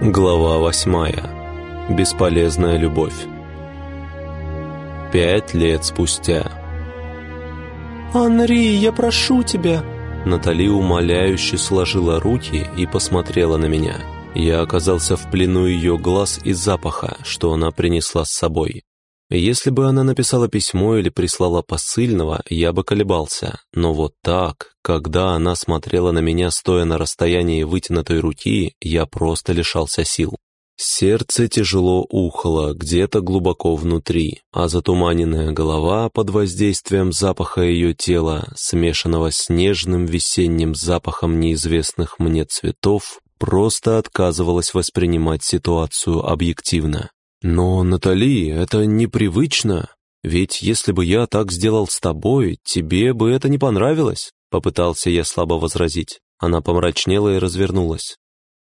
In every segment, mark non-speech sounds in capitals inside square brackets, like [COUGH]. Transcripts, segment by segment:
Глава восьмая. Бесполезная любовь. Пять лет спустя. «Анри, я прошу тебя!» Натали умоляюще сложила руки и посмотрела на меня. Я оказался в плену ее глаз и запаха, что она принесла с собой. Если бы она написала письмо или прислала посыльного, я бы колебался. Но вот так, когда она смотрела на меня, стоя на расстоянии вытянутой руки, я просто лишался сил. Сердце тяжело ухало где-то глубоко внутри, а затуманенная голова под воздействием запаха ее тела, смешанного с нежным весенним запахом неизвестных мне цветов, просто отказывалась воспринимать ситуацию объективно. «Но, Натали, это непривычно. Ведь если бы я так сделал с тобой, тебе бы это не понравилось», попытался я слабо возразить. Она помрачнела и развернулась.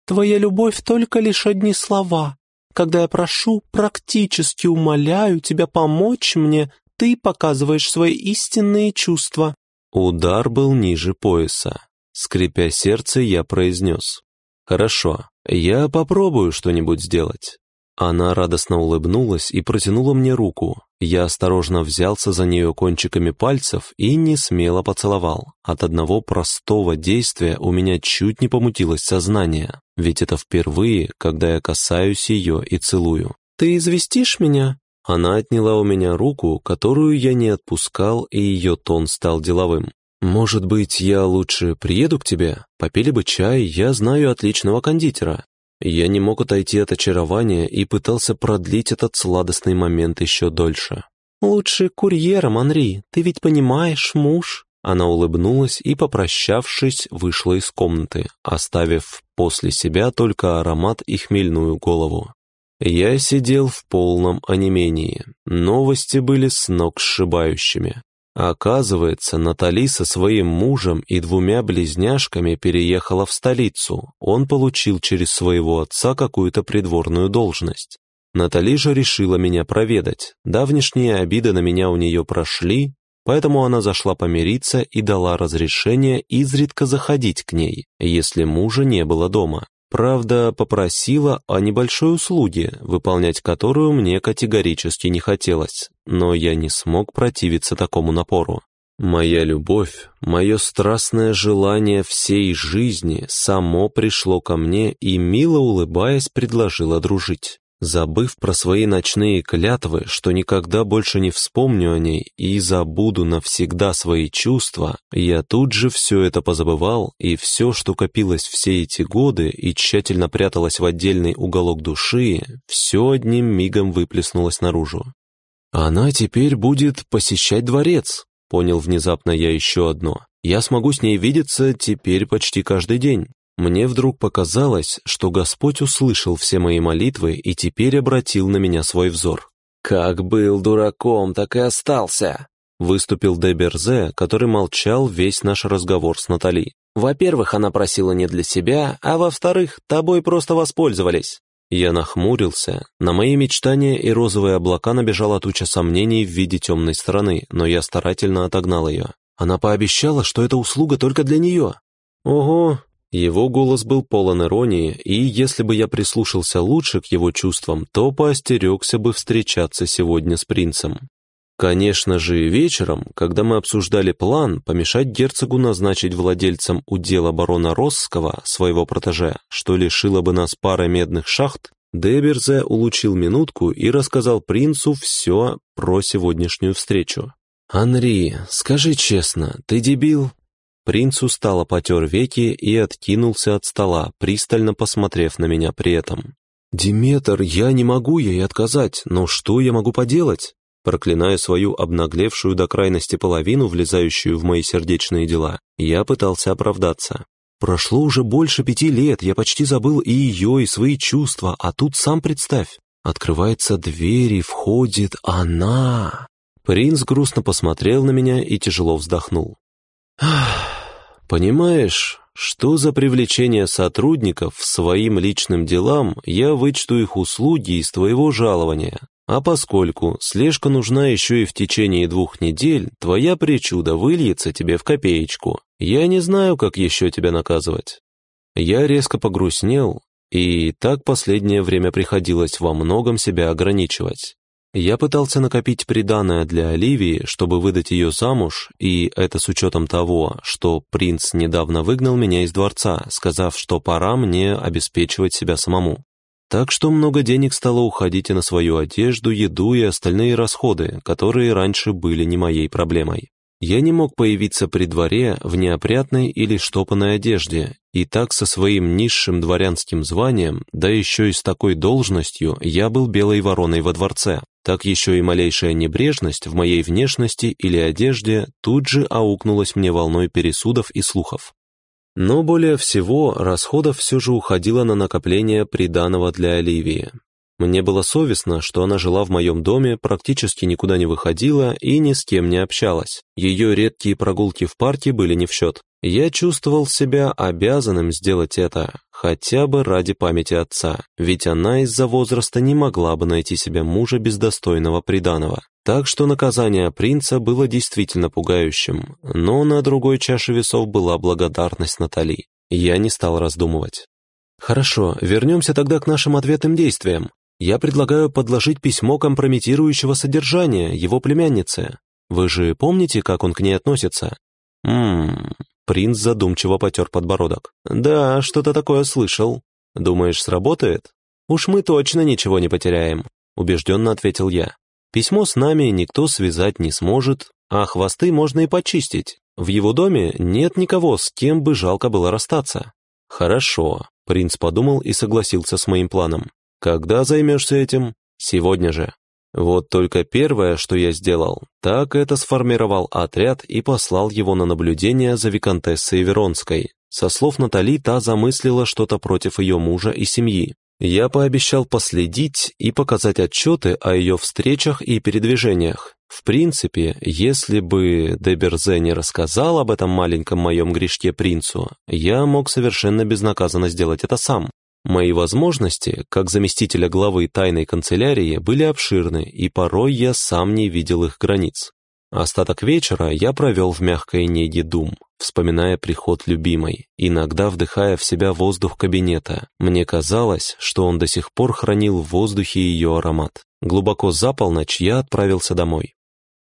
«Твоя любовь только лишь одни слова. Когда я прошу, практически умоляю тебя помочь мне, ты показываешь свои истинные чувства». Удар был ниже пояса. Скрипя сердце, я произнес. «Хорошо, я попробую что-нибудь сделать. Она радостно улыбнулась и протянула мне руку. Я осторожно взялся за нее кончиками пальцев и не смело поцеловал. От одного простого действия у меня чуть не помутилось сознание, ведь это впервые, когда я касаюсь ее и целую. «Ты известишь меня?» Она отняла у меня руку, которую я не отпускал, и ее тон стал деловым. «Может быть, я лучше приеду к тебе? Попили бы чай, я знаю отличного кондитера. Я не мог отойти от очарования и пытался продлить этот сладостный момент еще дольше. «Лучше курьером, Анри, ты ведь понимаешь, муж». Она улыбнулась и, попрощавшись, вышла из комнаты, оставив после себя только аромат и хмельную голову. Я сидел в полном онемении. Новости были с сшибающими. Оказывается, Натали со своим мужем и двумя близняшками переехала в столицу. Он получил через своего отца какую-то придворную должность. Натали же решила меня проведать. Давнишние обиды на меня у нее прошли, поэтому она зашла помириться и дала разрешение изредка заходить к ней, если мужа не было дома. Правда, попросила о небольшой услуге, выполнять которую мне категорически не хотелось, но я не смог противиться такому напору. Моя любовь, мое страстное желание всей жизни само пришло ко мне и, мило улыбаясь, предложило дружить. Забыв про свои ночные клятвы, что никогда больше не вспомню о ней и забуду навсегда свои чувства, я тут же все это позабывал, и все, что копилось все эти годы и тщательно пряталось в отдельный уголок души, все одним мигом выплеснулось наружу. «Она теперь будет посещать дворец», — понял внезапно я еще одно. «Я смогу с ней видеться теперь почти каждый день». Мне вдруг показалось, что Господь услышал все мои молитвы и теперь обратил на меня свой взор. «Как был дураком, так и остался», — выступил Деберзе, который молчал весь наш разговор с Натали. «Во-первых, она просила не для себя, а во-вторых, тобой просто воспользовались». Я нахмурился. На мои мечтания и розовые облака набежала туча сомнений в виде темной стороны, но я старательно отогнал ее. Она пообещала, что эта услуга только для нее. Ого, его голос был полон иронии, и если бы я прислушался лучше к его чувствам, то поостерегся бы встречаться сегодня с принцем. Конечно же, вечером, когда мы обсуждали план помешать герцогу назначить владельцем удела барона Россского, своего протеже, что лишило бы нас пары медных шахт, Деберзе улучил минутку и рассказал принцу все про сегодняшнюю встречу. «Анри, скажи честно, ты дебил?» Принц устало потер веки и откинулся от стола, пристально посмотрев на меня при этом. «Диметр, я не могу ей отказать, но что я могу поделать?» Проклиная свою обнаглевшую до крайности половину, влезающую в мои сердечные дела, я пытался оправдаться. «Прошло уже больше пяти лет, я почти забыл и ее, и свои чувства, а тут сам представь. Открывается дверь и входит она!» Принц грустно посмотрел на меня и тяжело вздохнул. «Ах!» Понимаешь, что за привлечение сотрудников своим личным делам я вычту их услуги из твоего жалования. А поскольку слежка нужна еще и в течение двух недель, твоя причуда выльется тебе в копеечку. Я не знаю, как еще тебя наказывать». Я резко погрустнел И так последнее время приходилось во многом себя ограничивать. Я пытался накопить приданое для Оливии, чтобы выдать ее замуж, и это с учетом того, что принц недавно выгнал меня из дворца, сказав, что пора мне обеспечивать себя самому. Так что много денег стало уходить и на свою одежду, еду и остальные расходы, которые раньше были не моей проблемой. Я не мог появиться при дворе в неопрятной или штопанной одежде, и так со своим низшим дворянским званием, да еще и с такой должностью, я был белой вороной во дворце. Так еще и малейшая небрежность в моей внешности или одежде тут же аукнулась мне волной пересудов и слухов. Но более всего расходов все же уходило на накопление приданого для Оливии. Мне было совестно, что она жила в моем доме, практически никуда не выходила и ни с кем не общалась. Ее редкие прогулки в парке были не в счет. Я чувствовал себя обязанным сделать это, хотя бы ради памяти отца, ведь она из-за возраста не могла бы найти себе мужа без достойного приданого. Так что наказание принца было действительно пугающим, но на другой чаше весов была благодарность Натали. Я не стал раздумывать. «Хорошо, вернемся тогда к нашим ответным действиям. Я предлагаю подложить письмо компрометирующего содержания его племяннице. Вы же помните, как он к ней относится? Ммм, принц задумчиво потер подбородок. Да, что-то такое слышал. Думаешь, сработает? Уж мы точно ничего не потеряем, убежденно ответил я. Письмо с нами никто связать не сможет, а хвосты можно и почистить. В его доме нет никого, с кем бы жалко было расстаться. Хорошо, принц подумал и согласился с моим планом. Когда займешься этим? Сегодня же. Вот только первое, что я сделал, так это сформировал отряд и послал его на наблюдение за виконтессой Веронской. Со слов Натали, та замыслила что-то против ее мужа и семьи. Я пообещал последить и показать отчеты о ее встречах и передвижениях. В принципе, если бы Деберзе не рассказал об этом маленьком моем грешке принцу, я мог совершенно безнаказанно сделать это сам. Мои возможности, как заместителя главы тайной канцелярии, были обширны, и порой я сам не видел их границ. Остаток вечера я провел в мягкой неге дум, вспоминая приход любимой, иногда вдыхая в себя воздух кабинета. Мне казалось, что он до сих пор хранил в воздухе ее аромат. Глубоко за полночь я отправился домой.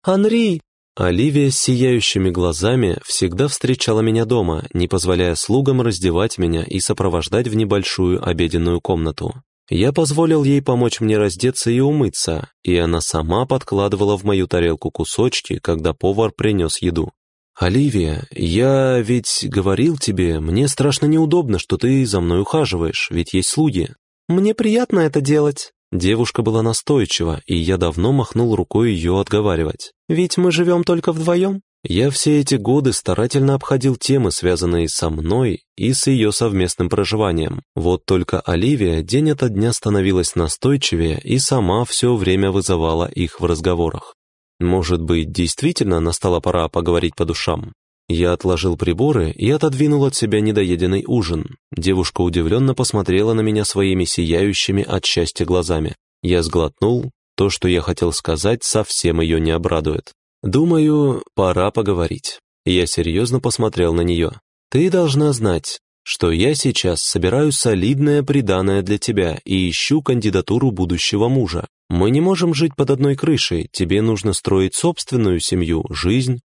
«Анри!» Оливия с сияющими глазами всегда встречала меня дома, не позволяя слугам раздевать меня и сопровождать в небольшую обеденную комнату. Я позволил ей помочь мне раздеться и умыться, и она сама подкладывала в мою тарелку кусочки, когда повар принес еду. «Оливия, я ведь говорил тебе, мне страшно неудобно, что ты за мной ухаживаешь, ведь есть слуги». «Мне приятно это делать», Девушка была настойчива, и я давно махнул рукой ее отговаривать. «Ведь мы живем только вдвоем». Я все эти годы старательно обходил темы, связанные со мной и с ее совместным проживанием. Вот только Оливия день ото дня становилась настойчивее и сама все время вызывала их в разговорах. Может быть, действительно настала пора поговорить по душам? Я отложил приборы и отодвинул от себя недоеденный ужин. Девушка удивленно посмотрела на меня своими сияющими от счастья глазами. Я сглотнул, то, что я хотел сказать, совсем ее не обрадует. Думаю, пора поговорить. Я серьезно посмотрел на нее. Ты должна знать, что я сейчас собираю солидное приданое для тебя и ищу кандидатуру будущего мужа. Мы не можем жить под одной крышей, тебе нужно строить собственную семью, жизнь,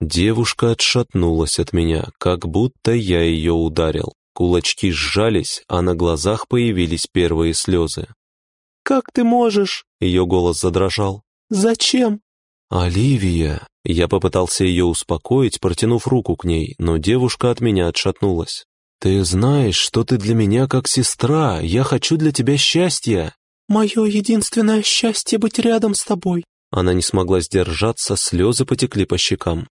Девушка отшатнулась от меня, как будто я ее ударил. Кулачки сжались, а на глазах появились первые слезы. «Как ты можешь?» — ее голос задрожал. «Зачем?» «Оливия!» Я попытался ее успокоить, протянув руку к ней, но девушка от меня отшатнулась. «Ты знаешь, что ты для меня как сестра, я хочу для тебя счастья!» «Мое единственное счастье быть рядом с тобой!» Она не смогла сдержаться, слезы потекли по щекам.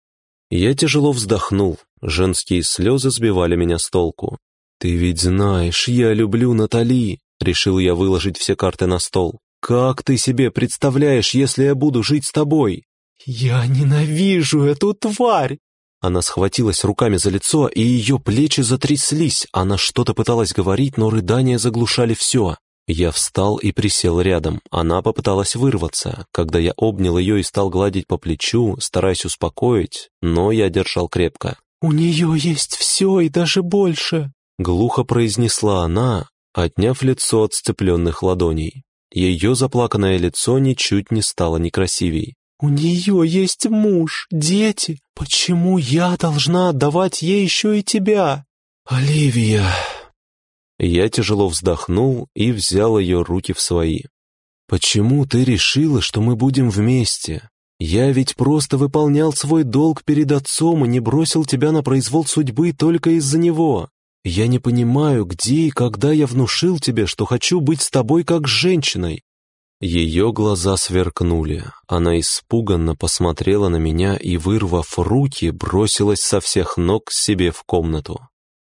Я тяжело вздохнул, женские слезы сбивали меня с толку. «Ты ведь знаешь, я люблю Натали», — решил я выложить все карты на стол. «Как ты себе представляешь, если я буду жить с тобой?» «Я ненавижу эту тварь!» Она схватилась руками за лицо, и ее плечи затряслись. Она что-то пыталась говорить, но рыдания заглушали все. Я встал и присел рядом. Она попыталась вырваться. Когда я обнял ее и стал гладить по плечу, стараясь успокоить, но я держал крепко. «У нее есть все и даже больше», — глухо произнесла она, отняв лицо от сцепленных ладоней. Ее заплаканное лицо ничуть не стало некрасивей. «У нее есть муж, дети. Почему я должна отдавать ей еще и тебя?» «Оливия!» Я тяжело вздохнул и взял ее руки в свои. «Почему ты решила, что мы будем вместе? Я ведь просто выполнял свой долг перед отцом и не бросил тебя на произвол судьбы только из-за него. Я не понимаю, где и когда я внушил тебе, что хочу быть с тобой как с женщиной». Ее глаза сверкнули. Она испуганно посмотрела на меня и, вырвав руки, бросилась со всех ног себе в комнату.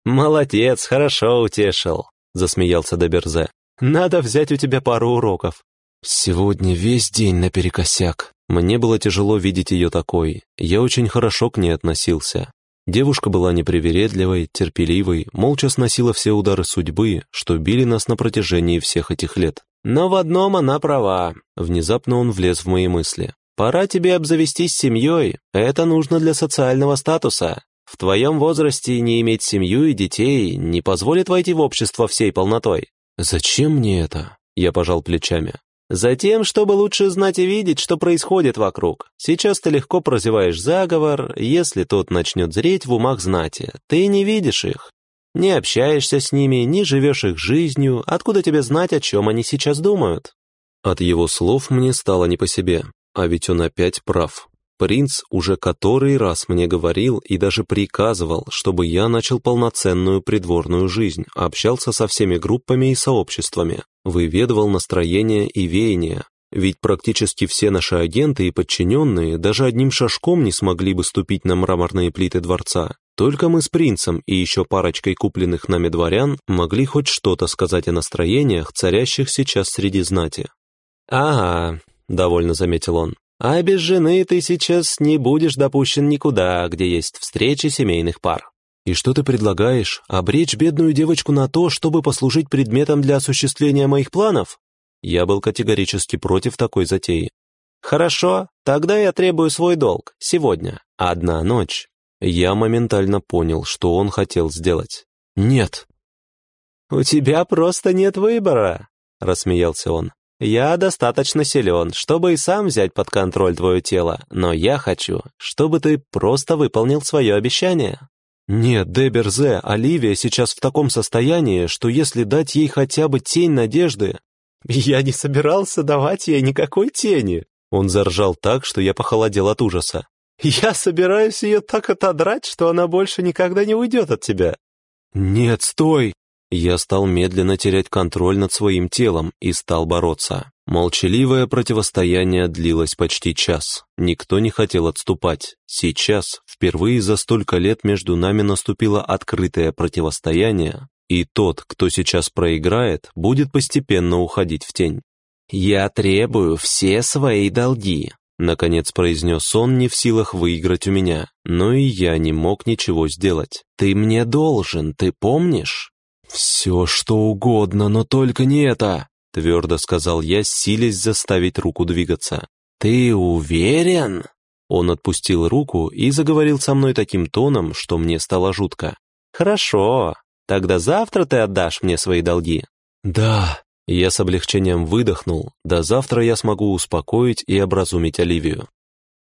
«Молодец, хорошо утешил», — засмеялся Деберзе. «Надо взять у тебя пару уроков». Сегодня весь день наперекосяк. Мне было тяжело видеть ее такой. Я очень хорошо к ней относился. Девушка была непривередливой, терпеливой, молча сносила все удары судьбы, что били нас на протяжении всех этих лет. Но в одном она права. Внезапно он влез в мои мысли. «Пора тебе обзавестись семьей. Это нужно для социального статуса. В твоем возрасте не иметь семью и детей не позволит войти в общество всей полнотой». «Зачем мне это?» Я пожал плечами. Затем, чтобы лучше знать и видеть, что происходит вокруг. Сейчас ты легко прозеваешь заговор, если тот начнет зреть в умах знати. Ты не видишь их. Не общаешься с ними, не живешь их жизнью, откуда тебе знать, о чем они сейчас думают? От его слов мне стало не по себе, а ведь он опять прав. Принц уже который раз мне говорил и даже приказывал, чтобы я начал полноценную придворную жизнь, общался со всеми группами и сообществами, выведывал настроения и веяния. Ведь практически все наши агенты и подчиненные даже одним шажком не смогли бы ступить на мраморные плиты дворца. Только мы с принцем и еще парочкой купленных нами дворян могли хоть что-то сказать о настроениях, царящих сейчас среди знати. «Ага», — довольно заметил он, а без жены ты сейчас не будешь допущен никуда, где есть встречи семейных пар. И что ты предлагаешь? Обречь бедную девочку на то, чтобы послужить предметом для осуществления моих планов? Я был категорически против такой затеи. Хорошо, тогда я требую свой долг. Сегодня. Одна ночь. Я моментально понял, что он хотел сделать. Нет. «У тебя просто нет выбора», — рассмеялся он. Я достаточно силен, чтобы и сам взять под контроль твое тело, но я хочу, чтобы ты просто выполнил свое обещание». «Нет, Деберзе, Оливия сейчас в таком состоянии, что если дать ей хотя бы тень надежды...» [LAUGHS] «Я не собирался давать ей никакой тени!» Он заржал так, что я похолодел от ужаса. «Я собираюсь ее так отодрать, что она больше никогда не уйдет от тебя!» «Нет, стой!» Я стал медленно терять контроль над своим телом и стал бороться. Молчаливое противостояние длилось почти час. Никто не хотел отступать. Сейчас, впервые за столько лет между нами наступило открытое противостояние, и тот, кто сейчас проиграет, будет постепенно уходить в тень. «Я требую все свои долги», — наконец произнес он, не в силах выиграть у меня, но и я не мог ничего сделать. «Ты мне должен, ты помнишь?» «Все, что угодно, но только не это!» — твердо сказал я, силясь заставить руку двигаться. «Ты уверен?» Он отпустил руку и заговорил со мной таким тоном, что мне стало жутко. «Хорошо, тогда завтра ты отдашь мне свои долги?» «Да». Я с облегчением выдохнул. До завтра я смогу успокоить и образумить Оливию.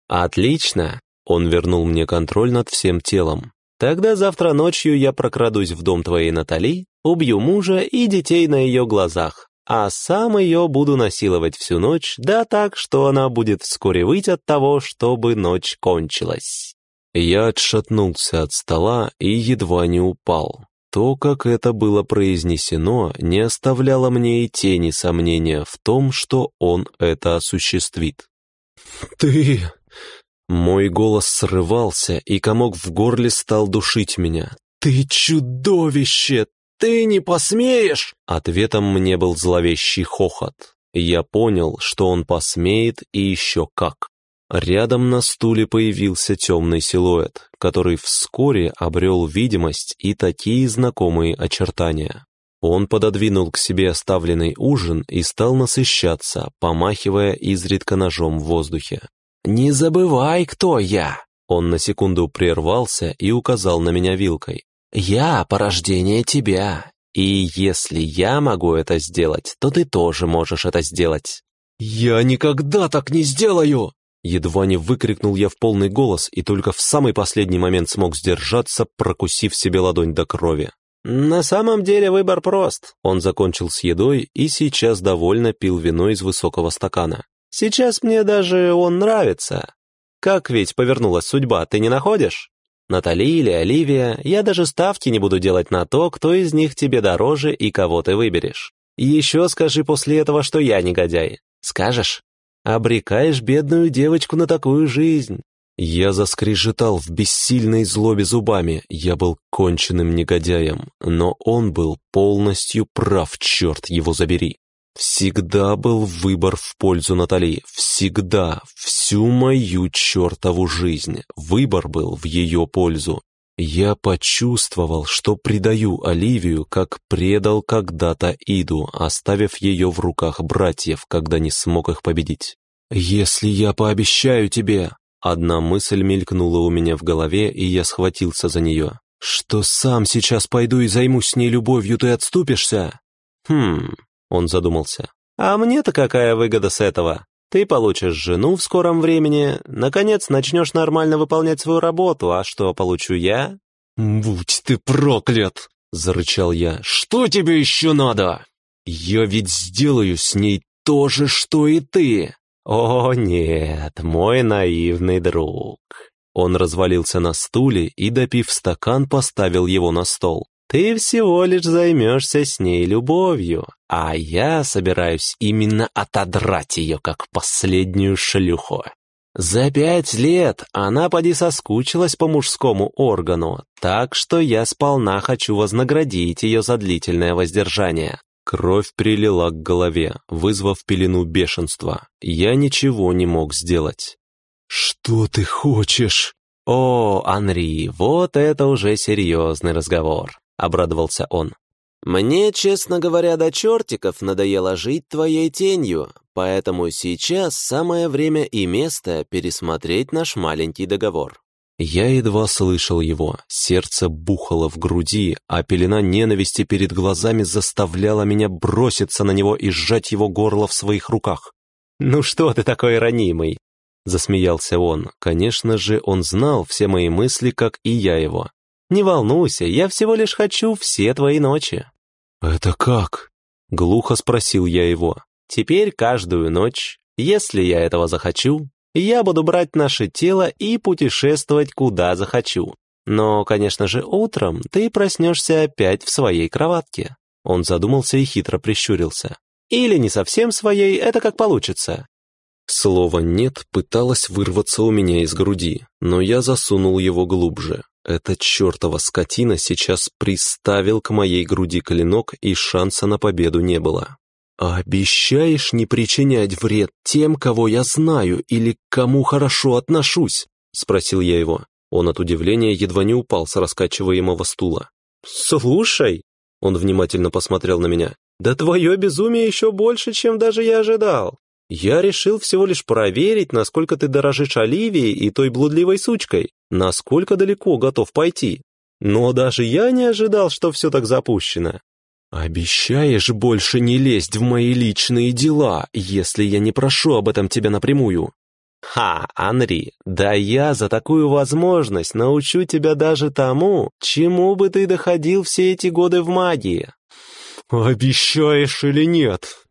«Отлично!» Он вернул мне контроль над всем телом. «Тогда завтра ночью я прокрадусь в дом твоей Натали, убью мужа и детей на ее глазах, а сам ее буду насиловать всю ночь, да так, что она будет вскоре выть от того, чтобы ночь кончилась. Я отшатнулся от стола и едва не упал. То, как это было произнесено, не оставляло мне и тени сомнения в том, что он это осуществит. «Ты...» Мой голос срывался, и комок в горле стал душить меня. «Ты чудовище! «Ты не посмеешь!» Ответом мне был зловещий хохот. Я понял, что он посмеет и еще как. Рядом на стуле появился темный силуэт, который вскоре обрел видимость и такие знакомые очертания. Он пододвинул к себе оставленный ужин и стал насыщаться, помахивая изредка ножом в воздухе. «Не забывай, кто я!» Он на секунду прервался и указал на меня вилкой. «Я — порождение тебя, И если я могу это сделать, то ты тоже можешь это сделать». «Я никогда так не сделаю!» Едва не выкрикнул я в полный голос и только в самый последний момент смог сдержаться, прокусив себе ладонь до крови. «На самом деле выбор прост». Он закончил с едой и сейчас довольно пил вино из высокого стакана. «Сейчас мне даже он нравится. Как ведь повернулась судьба, ты не находишь? Натали или Оливия, я даже ставки не буду делать на то, кто из них тебе дороже и кого ты выберешь. еще скажи после этого, что я негодяй. Скажешь? Обрекаешь бедную девочку на такую жизнь. Я заскрежетал в бессильной злобе зубами, я был конченным негодяем, но он был полностью прав, черт его забери. Всегда был выбор в пользу Натали, всегда, всю мою чертову жизнь, выбор был в ее пользу. Я почувствовал, что предаю Оливию, как предал когда-то Иду, оставив ее в руках братьев, когда не смог их победить. «Если я пообещаю тебе...» Одна мысль мелькнула у меня в голове, и я схватился за нее. «Что сам сейчас пойду и займусь с ней любовью, ты отступишься?» «Хм...» — он задумался. «А мне-то какая выгода с этого? Ты получишь жену в скором времени, наконец начнешь нормально выполнять свою работу, а что получу я?» «Будь ты проклят!» — зарычал я. «Что тебе еще надо? Я ведь сделаю с ней то же, что и ты!» «О, нет, мой наивный друг!» Он развалился на стуле и, допив стакан, поставил его на стол. Ты всего лишь займешься с ней любовью, а я собираюсь именно отодрать ее, как последнюю шлюху. За пять лет она поди соскучилась по мужскому органу, так что я сполна хочу вознаградить ее за длительное воздержание. Кровь прилила к голове, вызвав пелену бешенства. Я ничего не мог сделать. «Что ты хочешь?» «О, Анри, вот это уже серьезный разговор обрадовался он. «Мне, честно говоря, до чертиков надоело жить твоей тенью, поэтому сейчас самое время и место пересмотреть наш маленький договор». Я едва слышал его, сердце бухало в груди, а пелена ненависти перед глазами заставляла меня броситься на него и сжать его горло в своих руках. «Ну что ты такой ранимый?» — засмеялся он. Конечно же, он знал все мои мысли, как и я его. Не волнуйся, я всего лишь хочу все твои ночи». «Это как?» — глухо спросил я его. «Теперь каждую ночь, если я этого захочу, я буду брать наше тело и путешествовать куда захочу. Но, конечно же, утром ты проснешься опять в своей кроватке». Он задумался и хитро прищурился. «Или не совсем своей, это как получится. Слово «нет» пыталось вырваться у меня из груди, но я засунул его глубже. Эта чертова скотина сейчас приставил к моей груди клинок, и шанса на победу не было. «Обещаешь не причинять вред тем, кого я знаю или к кому хорошо отношусь?» — спросил я его. Он от удивления едва не упал с раскачиваемого стула. «Слушай!» — он внимательно посмотрел на меня. «Да твое безумие еще больше, чем даже я ожидал. Я решил всего лишь проверить, насколько ты дорожишь Оливией и той блудливой сучкой, насколько далеко готов пойти. Но даже я не ожидал, что все так запущено. «Обещаешь больше не лезть в мои личные дела, если я не прошу об этом тебя напрямую?» «Ха, Анри, да я за такую возможность научу тебя даже тому, чему бы ты доходил все эти годы в магии». «Обещаешь или нет?»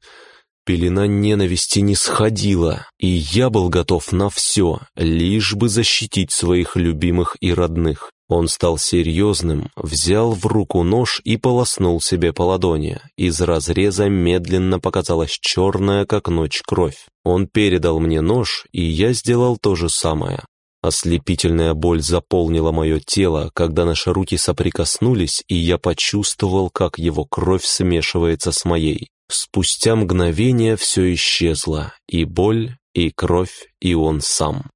Пелена ненависти не сходила, и я был готов на все, лишь бы защитить своих любимых и родных. Он стал серьезным, взял в руку нож и полоснул себе по ладони. Из разреза медленно показалась черная, как ночь, кровь. Он передал мне нож, и я сделал то же самое. Ослепительная боль заполнила мое тело, когда наши руки соприкоснулись, и я почувствовал, как его кровь смешивается с моей. Спустя мгновение все исчезло, и боль, и кровь, и он сам.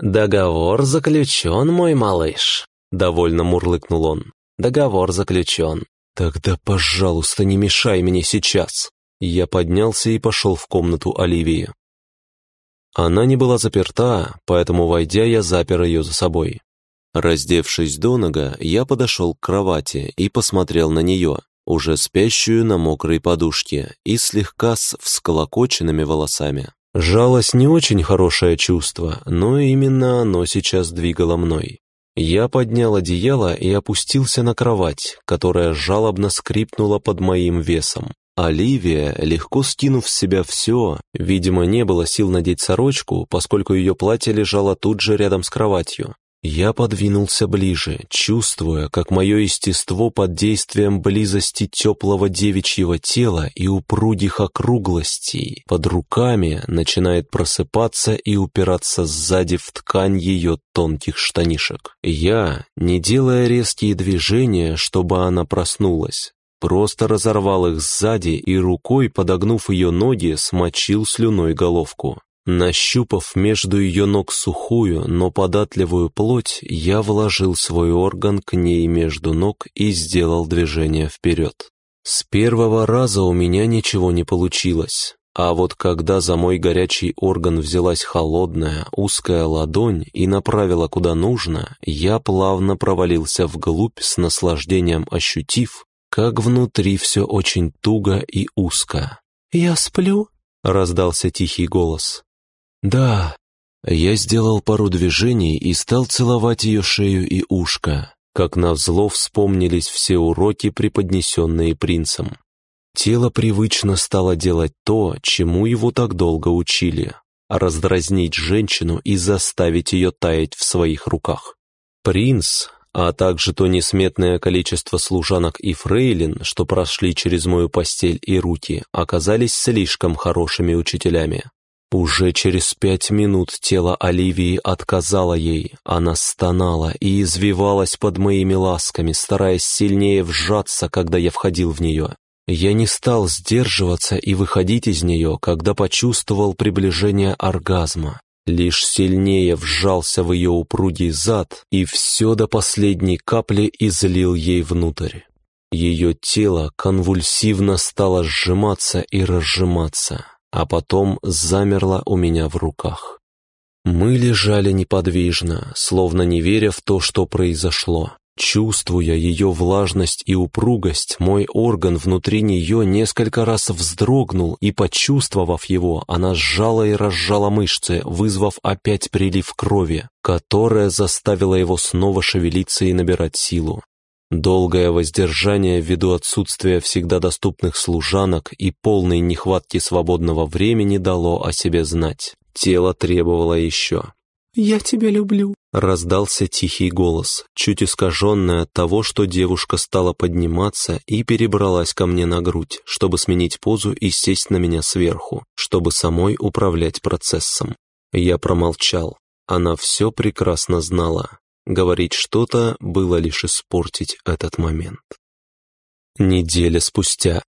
«Договор заключен, мой малыш», — довольно мурлыкнул он. «Договор заключен». «Тогда, пожалуйста, не мешай мне сейчас». Я поднялся и пошел в комнату Оливии. Она не была заперта, поэтому, войдя, я запер ее за собой. Раздевшись до нога, я подошел к кровати и посмотрел на нее. Уже спящую на мокрой подушке и слегка с всколокоченными волосами. Жалость не очень хорошее чувство, но именно оно сейчас двигало мной. Я поднял одеяло и опустился на кровать, которая жалобно скрипнула под моим весом. Оливия, легко скинув с себя все, видимо, не было сил надеть сорочку, поскольку ее платье лежало тут же рядом с кроватью. Я подвинулся ближе, чувствуя, как мое естество под действием близости теплого девичьего тела и упругих округлостей под руками начинает просыпаться и упираться сзади в ткань ее тонких штанишек. Я, не делая резкие движения, чтобы она проснулась, просто разорвал их сзади и рукой, подогнув ее ноги, смочил слюной головку. Нащупав между ее ног сухую, но податливую плоть, я вложил свой орган к ней между ног и сделал движение вперед. С первого раза у меня ничего не получилось, а вот когда за мой горячий орган взялась холодная, узкая ладонь и направила куда нужно, я плавно провалился вглубь с наслаждением ощутив, как внутри все очень туго и узко. «Я сплю?» — раздался тихий голос. «Да». Я сделал пару движений и стал целовать ее шею и ушко, как назло вспомнились все уроки, преподнесенные принцем. Тело привычно стало делать то, чему его так долго учили — раздразнить женщину и заставить ее таять в своих руках. Принц, а также то несметное количество служанок и фрейлин, что прошли через мою постель и руки, оказались слишком хорошими учителями. Уже через пять минут тело Оливии отказало ей. Она стонала и извивалась под моими ласками, стараясь сильнее вжаться, когда я входил в нее. Я не стал сдерживаться и выходить из нее, когда почувствовал приближение оргазма. Лишь сильнее вжался в ее упругий зад и все до последней капли излил ей внутрь. Ее тело конвульсивно стало сжиматься и разжиматься а потом замерла у меня в руках. Мы лежали неподвижно, словно не веря в то, что произошло. Чувствуя ее влажность и упругость, мой орган внутри нее несколько раз вздрогнул, и, почувствовав его, она сжала и разжала мышцы, вызвав опять прилив крови, которая заставила его снова шевелиться и набирать силу. Долгое воздержание ввиду отсутствия всегда доступных служанок и полной нехватки свободного времени дало о себе знать. Тело требовало еще. «Я тебя люблю», — раздался тихий голос, чуть искаженный от того, что девушка стала подниматься и перебралась ко мне на грудь, чтобы сменить позу и сесть на меня сверху, чтобы самой управлять процессом. Я промолчал. Она все прекрасно знала. Говорить что-то было лишь испортить этот момент. Неделя спустя.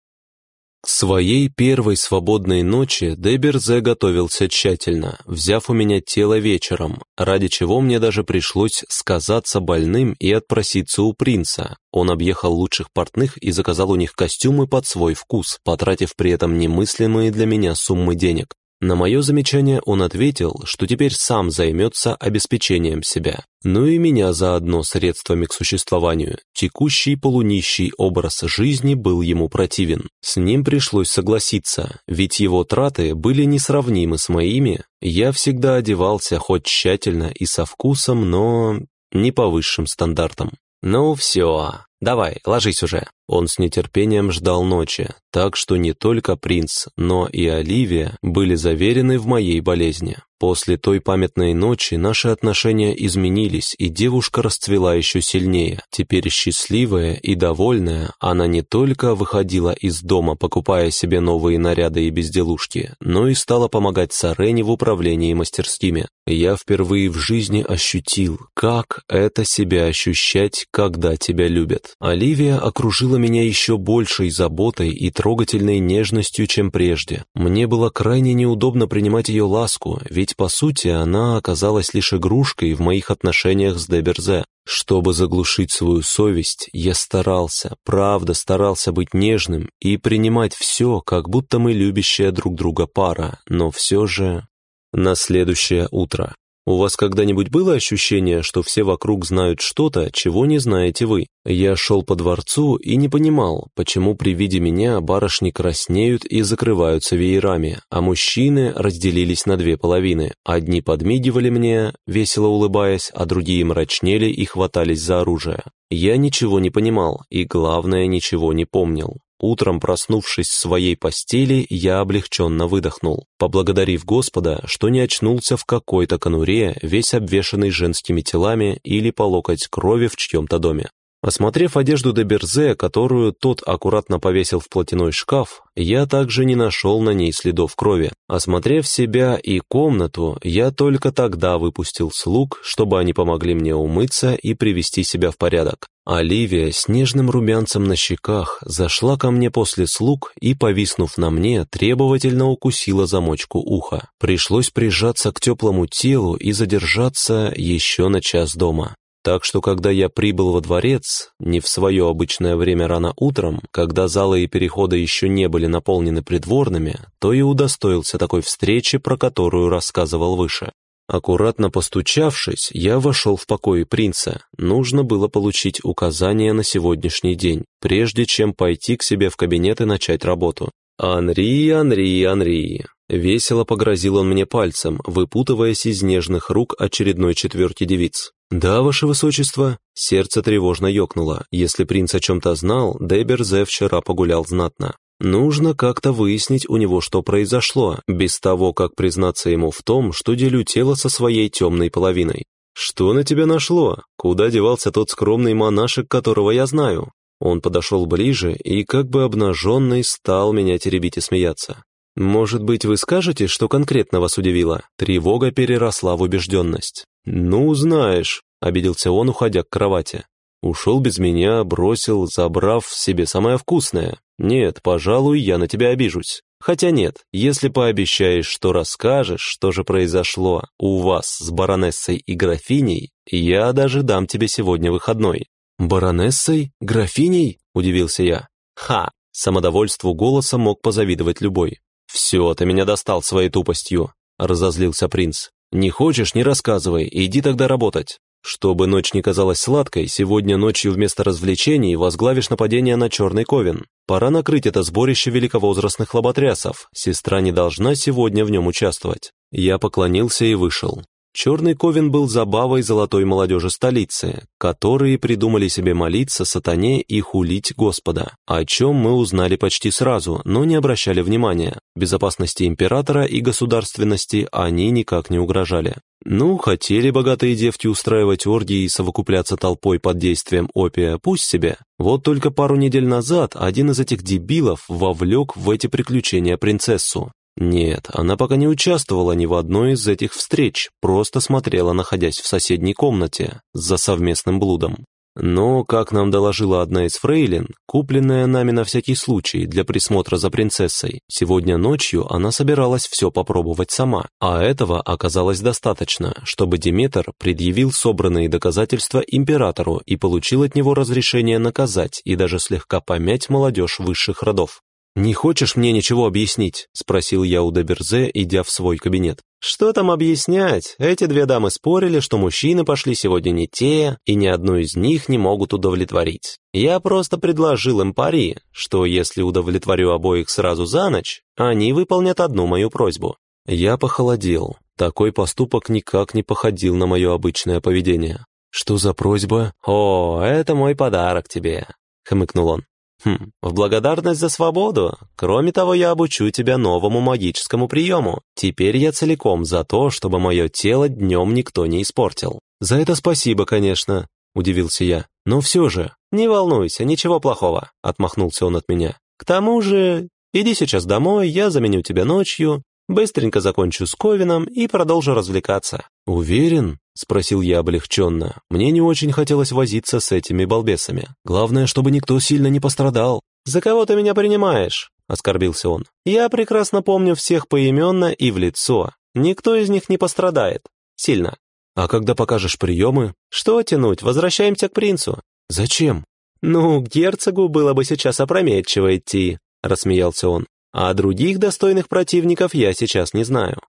К своей первой свободной ночи Деберзе готовился тщательно, взяв у меня тело вечером, ради чего мне даже пришлось сказаться больным и отпроситься у принца. Он объехал лучших портных и заказал у них костюмы под свой вкус, потратив при этом немыслимые для меня суммы денег. На мое замечание он ответил, что теперь сам займется обеспечением себя. Ну и меня заодно средствами к существованию. Текущий полунищий образ жизни был ему противен. С ним пришлось согласиться, ведь его траты были несравнимы с моими. Я всегда одевался хоть тщательно и со вкусом, но не по высшим стандартам. «Ну все, давай, ложись уже». Он с нетерпением ждал ночи, так что не только принц, но и Оливия были заверены в моей болезни. После той памятной ночи наши отношения изменились, и девушка расцвела еще сильнее. Теперь счастливая и довольная, она не только выходила из дома, покупая себе новые наряды и безделушки, но и стала помогать Сарене в управлении мастерскими. Я впервые в жизни ощутил, как это себя ощущать, когда тебя любят. Оливия окружила меня еще большей заботой и трогательной нежностью, чем прежде. Мне было крайне неудобно принимать ее ласку, ведь ведь, по сути, она оказалась лишь игрушкой в моих отношениях с Деберзе. Чтобы заглушить свою совесть, я старался, правда старался быть нежным и принимать все, как будто мы любящая друг друга пара, но все же... На следующее утро. У вас когда-нибудь было ощущение, что все вокруг знают что-то, чего не знаете вы? Я шел по дворцу и не понимал, почему при виде меня барышни краснеют и закрываются веерами, а мужчины разделились на две половины. Одни подмигивали мне, весело улыбаясь, а другие мрачнели и хватались за оружие. Я ничего не понимал и, главное, ничего не помнил. Утром, проснувшись в своей постели, я облегченно выдохнул, поблагодарив Господа, что не очнулся в какой-то конуре, весь обвешанный женскими телами или по локоть крови в чьем-то доме. Осмотрев одежду де Берзе, которую тот аккуратно повесил в платяной шкаф, я также не нашел на ней следов крови. Осмотрев себя и комнату, я только тогда выпустил слуг, чтобы они помогли мне умыться и привести себя в порядок. Оливия с нежным румянцем на щеках зашла ко мне после слуг и, повиснув на мне, требовательно укусила замочку уха. Пришлось прижаться к теплому телу и задержаться еще на час дома. Так что, когда я прибыл во дворец, не в свое обычное время рано утром, когда залы и переходы еще не были наполнены придворными, то и удостоился такой встречи, про которую рассказывал выше. Аккуратно постучавшись, я вошел в покои принца. Нужно было получить указания на сегодняшний день, прежде чем пойти к себе в кабинет и начать работу. «Анри, Анри, Анри!» Весело погрозил он мне пальцем, выпутываясь из нежных рук очередной четверки девиц. «Да, ваше высочество». Сердце тревожно ёкнуло. Если принц о чем-то знал, Деберзе вчера погулял знатно. Нужно как-то выяснить у него, что произошло, без того, как признаться ему в том, что делю тело со своей темной половиной. «Что на тебя нашло? Куда девался тот скромный монашек, которого я знаю?» Он подошел ближе и, как бы обнаженный, стал меня теребить и смеяться. «Может быть, вы скажете, что конкретно вас удивило?» Тревога переросла в убежденность. «Ну, знаешь», — обиделся он, уходя к кровати. «Ушел без меня, бросил, забрав себе самое вкусное. Нет, пожалуй, я на тебя обижусь. Хотя нет, если пообещаешь, что расскажешь, что же произошло у вас с баронессой и графиней, я даже дам тебе сегодня выходной». «Баронессой? Графиней?» — удивился я. «Ха!» — самодовольству голоса мог позавидовать любой. «Все, ты меня достал своей тупостью», — разозлился принц. «Не хочешь, не рассказывай, иди тогда работать. Чтобы ночь не казалась сладкой, сегодня ночью вместо развлечений возглавишь нападение на Черный Ковен. Пора накрыть это сборище великовозрастных лоботрясов, сестра не должна сегодня в нем участвовать». Я поклонился и вышел. Черный Ковен был забавой золотой молодежи столицы, которые придумали себе молиться сатане и хулить Господа, о чем мы узнали почти сразу, но не обращали внимания. Безопасности императора и государственности они никак не угрожали. Ну, хотели богатые девки устраивать оргии и совокупляться толпой под действием опия, пусть себе. Вот только пару недель назад один из этих дебилов вовлек в эти приключения принцессу. Нет, она пока не участвовала ни в одной из этих встреч, просто смотрела, находясь в соседней комнате, за совместным блудом. Но, как нам доложила одна из фрейлин, купленная нами на всякий случай для присмотра за принцессой, сегодня ночью она собиралась все попробовать сама, а этого оказалось достаточно, чтобы Диметр предъявил собранные доказательства императору и получил от него разрешение наказать и даже слегка помять молодежь высших родов. «Не хочешь мне ничего объяснить?» — спросил я у Деберзе, идя в свой кабинет. «Что там объяснять? Эти две дамы спорили, что мужчины пошли сегодня не те, и ни одну из них не могут удовлетворить. Я просто предложил им пари, что если удовлетворю обоих сразу за ночь, они выполнят одну мою просьбу». Я похолодел. Такой поступок никак не походил на мое обычное поведение. «Что за просьба?» «О, это мой подарок тебе», — хмыкнул он. Хм, в благодарность за свободу. Кроме того, я обучу тебя новому магическому приему. Теперь я целиком за то, чтобы мое тело днем никто не испортил. За это спасибо, конечно, удивился я. Но все же, не волнуйся, ничего плохого, отмахнулся он от меня. К тому же, иди сейчас домой, я заменю тебя ночью, быстренько закончу с Ковином и продолжу развлекаться. Уверен? — спросил я облегченно. Мне не очень хотелось возиться с этими балбесами. Главное, чтобы никто сильно не пострадал. «За кого ты меня принимаешь?» — оскорбился он. «Я прекрасно помню всех поименно и в лицо. Никто из них не пострадает. Сильно. А когда покажешь приемы? Что тянуть? Возвращаемся к принцу. Зачем? Ну, к герцогу было бы сейчас опрометчиво идти, рассмеялся он. А других достойных противников я сейчас не знаю.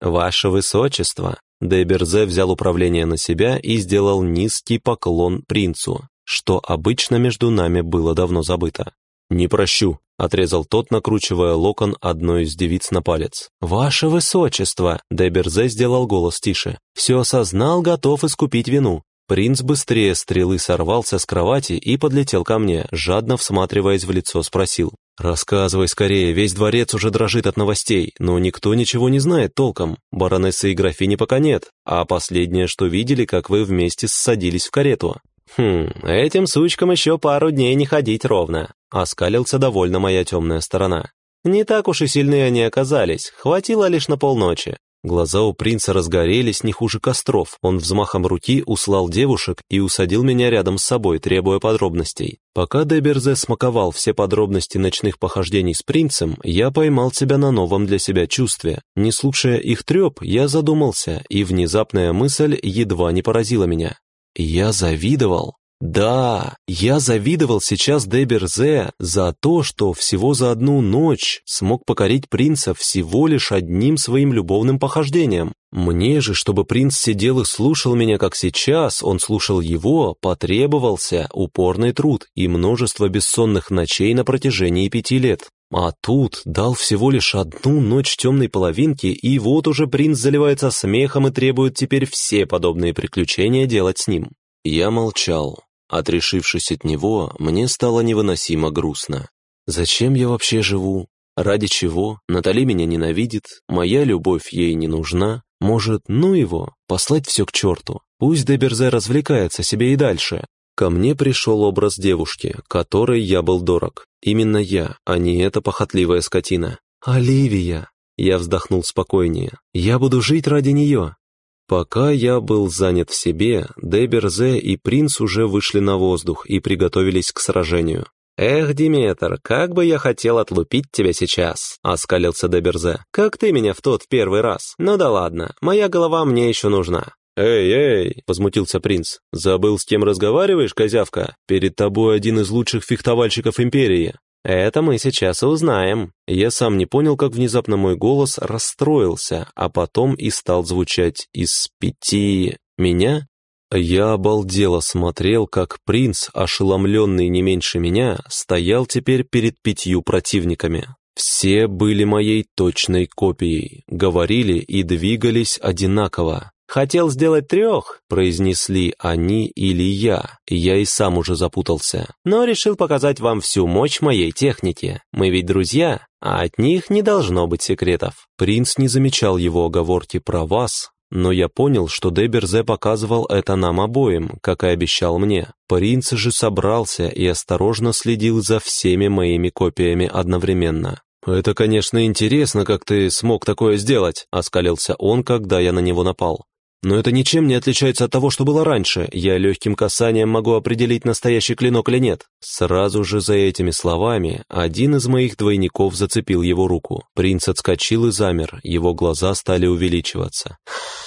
Ваше высочество, Деберзе взял управление на себя и сделал низкий поклон принцу, что обычно между нами было давно забыто. «Не прощу», — отрезал тот, накручивая локон одной из девиц на палец. «Ваше высочество!» — Деберзе сделал голос тише. «Все осознал, готов искупить вину. Принц быстрее стрелы сорвался с кровати и подлетел ко мне, жадно всматриваясь в лицо, спросил. «Рассказывай скорее, весь дворец уже дрожит от новостей, но никто ничего не знает толком. Баронессы и графини пока нет, а последнее, что видели, как вы вместе ссадились в карету». «Хм, этим сучкам еще пару дней не ходить ровно», — оскалился довольно моя темная сторона. «Не так уж и сильны они оказались, хватило лишь на полночи. Глаза у принца разгорелись не хуже костров. Он взмахом руки услал девушек и усадил меня рядом с собой, требуя подробностей. Пока Деберзе смаковал все подробности ночных похождений с принцем, я поймал себя на новом для себя чувстве. Не слушая их треп, я задумался, и внезапная мысль едва не поразила меня. Я завидовал. Да, я завидовал сейчас Деберзе за то, что всего за одну ночь смог покорить принца всего лишь одним своим любовным похождением. Мне же, чтобы принц сидел и слушал меня, как сейчас, он слушал его, потребовался упорный труд и множество бессонных ночей на протяжении пяти лет. А тут дал всего лишь одну ночь темной половинки, и вот уже принц заливается смехом и требует теперь все подобные приключения делать с ним. Я молчал. Отрешившись от него, мне стало невыносимо грустно. Зачем я вообще живу? Ради чего? Натали меня ненавидит, моя любовь ей не нужна. Может, ну его, послать все к черту. Пусть Деберзе развлекается себе и дальше. Ко мне пришел образ девушки, которой я был дорог. Именно я, а не эта похотливая скотина. «Оливия!» Я вздохнул спокойнее. «Я буду жить ради нее. Пока я был занят в себе, Деберзе и принц уже вышли на воздух и приготовились к сражению. «Эх, Диметр, как бы я хотел отлупить тебя сейчас!» — оскалился Деберзе. «Как ты меня в тот первый раз? Ну да ладно, моя голова мне еще нужна». «Эй, эй!» — возмутился принц. «Забыл, с кем разговариваешь, козявка? Перед тобой один из лучших фехтовальщиков Империи. «Это мы сейчас и узнаем». Я сам не понял, как внезапно мой голос расстроился, а потом и стал звучать из пяти... меня? Я обалдело смотрел, как принц, ошеломленный не меньше меня, стоял теперь перед пятью противниками. Все были моей точной копией, говорили и двигались одинаково. «Хотел сделать трех», — произнесли они или я, я и сам уже запутался. «Но решил показать вам всю мощь моей техники. Мы ведь друзья, а от них не должно быть секретов». Принц не замечал его оговорки про вас, но я понял, что Деберзе показывал это нам обоим, как и обещал мне. Принц же собрался и осторожно следил за всеми моими копиями одновременно. «Это, конечно, интересно, как ты смог такое сделать», — оскалился он, когда я на него напал. Но это ничем не отличается от того, что было раньше. Я легким касанием могу определить, настоящий клинок или нет. Сразу же за этими словами один из моих двойников зацепил его руку. Принц отскочил и замер, его глаза стали увеличиваться.